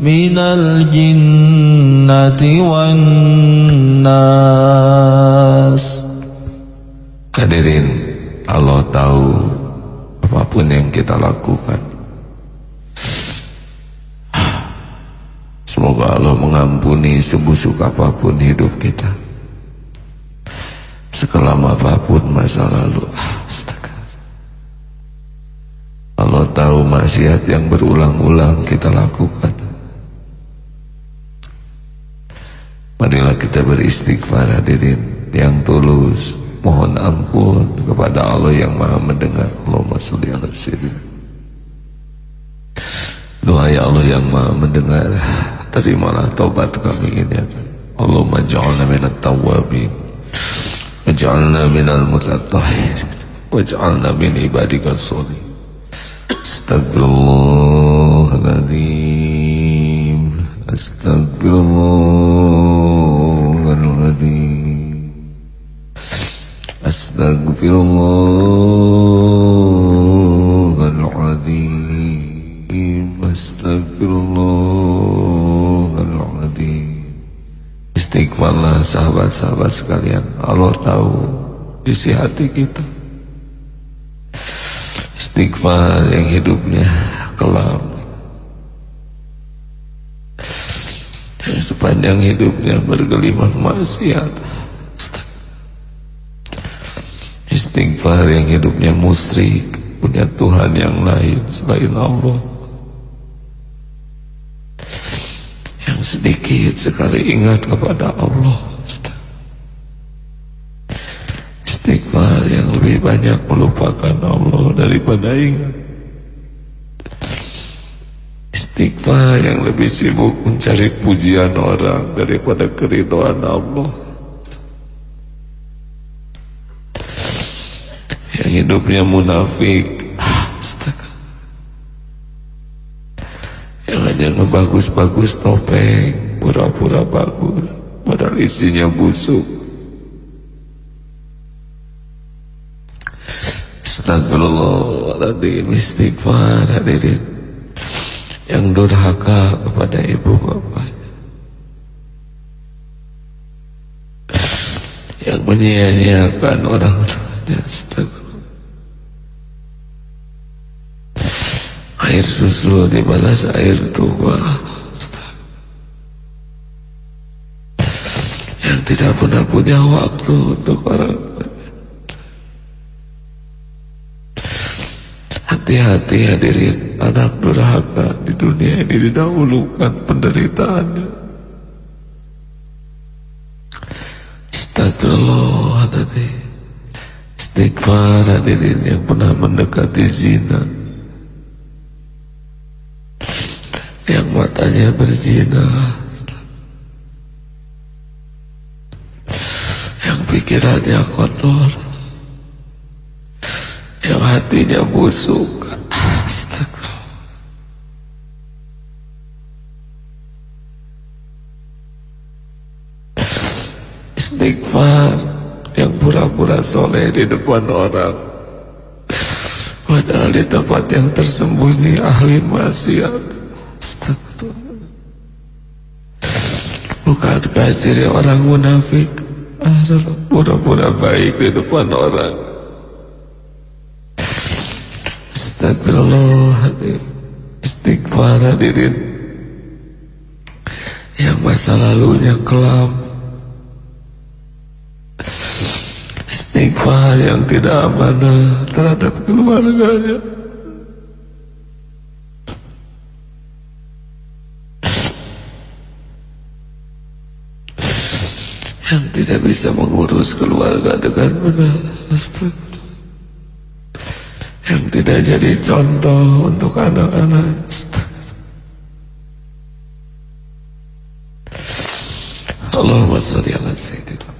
من الجنة والناس Hadirin, Allah tahu apapun yang kita lakukan. Semoga Allah mengampuni sebusuk apapun hidup kita. Sekelam apapun masa lalu. Astaga. Allah tahu maksiat yang berulang-ulang kita lakukan. Marilah kita beristighfar hadirin yang tulus. Mohon ampun kepada Allah yang maha mendengar. Allahumma salli ala sayyidina. Doa ya Allah yang maha mendengar terimalah taubat kami ini ya Allahumma ja'alna minat tawabin waj'alna minal mutatahhir waj'alna min ibadika sholih Astagfirullahaladzim Astagfirullahaladzim Astagfirullahaladzim Astagfirullahaladzim Istighfarlah sahabat-sahabat sekalian. Allah tahu isi hati kita. Istighfar yang hidupnya kelam. Sepanjang hidupnya bergelimang maksiat Istighfar yang hidupnya musyrik Punya Tuhan yang lain selain Allah. Yang sedikit sekali ingat kepada Allah Istighfar yang lebih banyak melupakan Allah daripada ingat. Istighfar yang lebih sibuk mencari pujian orang daripada keridoan Allah hidupnya munafik. Astaga. Yang hanya ngebagus-bagus topeng pura-pura bagus padahal isinya busuk. Astagfirullahaladzim istighfar hadirin yang durhaka kepada ibu bapaknya yang menyia-nyiakan orang tuanya astagfirullah air susu dibalas air tua yang tidak pernah punya waktu untuk orang. Hati-hati hadirin Anak durhaka di dunia ini didahulukan penderitaannya. Astagfirullah tadi Istighfar hadirin yang pernah mendekati zina Yang matanya berzina. Yang pikirannya kotor. Yang hatinya busuk. Istighfar yang pura-pura soleh di depan orang. Padahal di tempat yang tersembunyi ahli maksiat bukankah ciri orang munafik. Adalah pura-pura baik di depan orang. Astagfirullahaladzim. Istighfar hadirin. Yang masa lalunya kelam. Istighfar yang tidak amanah terhadap keluarganya tidak bisa mengurus keluarga dengan benar yang tidak jadi contoh untuk anak-anak Allahumma salli ala sayyidina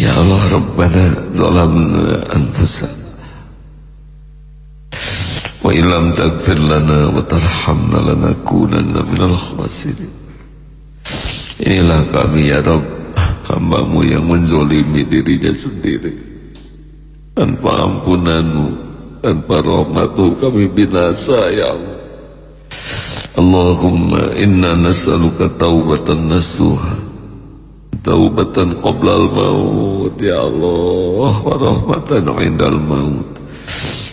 Ya Allah Rabbana zalamna anfusana. Wa ilam tagfir lana wa tarhamna lanakunanna minal khasirin Inilah kami ya Rabb Hambamu yang menzolimi dirinya sendiri. Tanpa ampunanmu Tanpa rahmatmu kami binasa ya Allah Allahumma inna nas'aluka taubatan nasuha. Taubatan qoblal maut ya Allah. Wa rahmatan indal maut.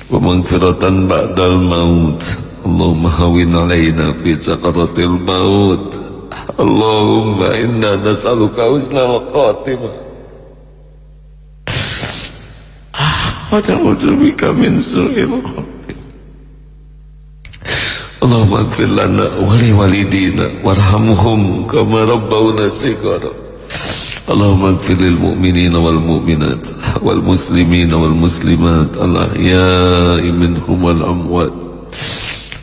Wa maghfiratan ba'dal maut. Allahumma hawin alaina fi sakaratil maut اللهم إنا نسألك حسن الخاتمة ونعوذ بك من سوء الخاتمة اللهم اغفر لنا ولوالدينا وارحمهم كما ربونا صغارا. اللهم اغفر للمؤمنين والمؤمنات والمسلمين والمسلمات الأحياء منهم والأموات.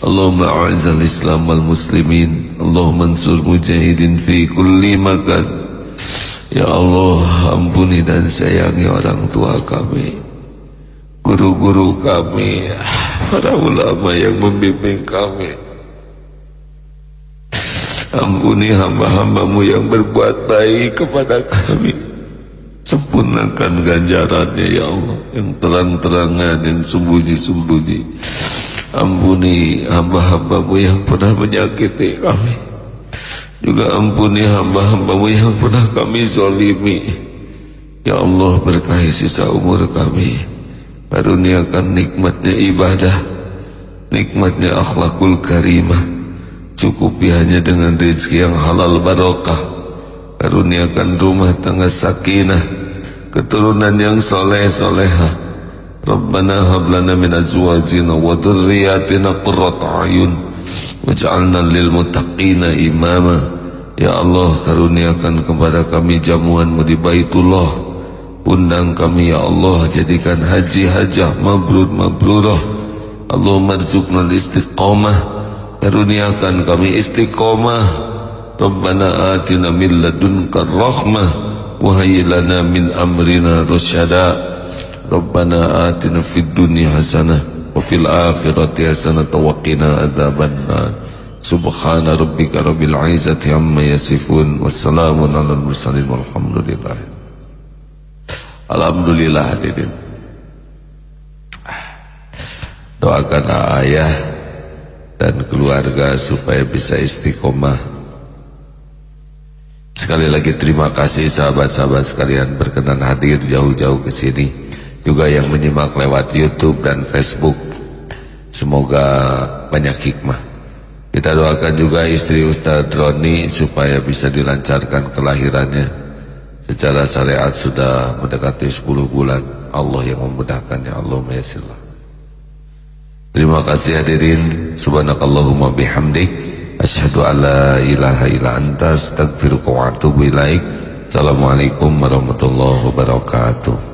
اللهم أعز الإسلام والمسلمين اللهم انصر مجاهدين في كل مكان Ya Allah ampuni dan sayangi orang tua kami Guru-guru kami Para ulama yang membimbing kami Ampuni hamba-hambamu yang berbuat baik kepada kami Sempurnakan ganjarannya ya Allah Yang terang-terangan, yang sembunyi-sembunyi Ampuni hamba-hambamu yang pernah menyakiti kami. Juga ampuni hamba-hambamu yang pernah kami zolimi Ya Allah berkahi sisa umur kami. Karuniakan nikmatnya ibadah Nikmatnya akhlakul karimah. Cukupi hanya dengan rezeki yang halal barokah. Karuniakan rumah tangga sakinah Keturunan yang soleh hablana min azwajina wa dhurriyatina qurrata ayun Waj'alna lil muttaqina imama Ya Allah karuniakan kepada kami jamuanmu di baitullah. Undang kami ya Allah jadikan haji hajah mabrur mabrurah Allahumma rizukna istiqamah Karuniakan kami istiqomah Rabbana atina min ladunka rahmah Wahai lana min amrina rasyada Rabbana atina fid dunya hasanah Wa fil akhirati hasanah Tawakina adhaban Subhana rabbika rabbil izzati amma yasifun Wassalamun ala mursalin Walhamdulillah Alhamdulillah hadirin Doakan ayah dan keluarga supaya bisa istiqomah. Sekali lagi terima kasih sahabat-sahabat sekalian berkenan hadir jauh-jauh ke sini. Juga yang menyimak lewat YouTube dan Facebook. Semoga banyak hikmah. Kita doakan juga istri Ustaz Roni supaya bisa dilancarkan kelahirannya. Secara syariat sudah mendekati 10 bulan. Allah yang memudahkannya. Allah mayasirlah. Terima kasih hadirin. Subhanakallahumma bihamdik. Asyhadu an la ilaha illa anta astaghfiruka wa atubu ilaik. Assalamualaikum warahmatullahi wabarakatuh.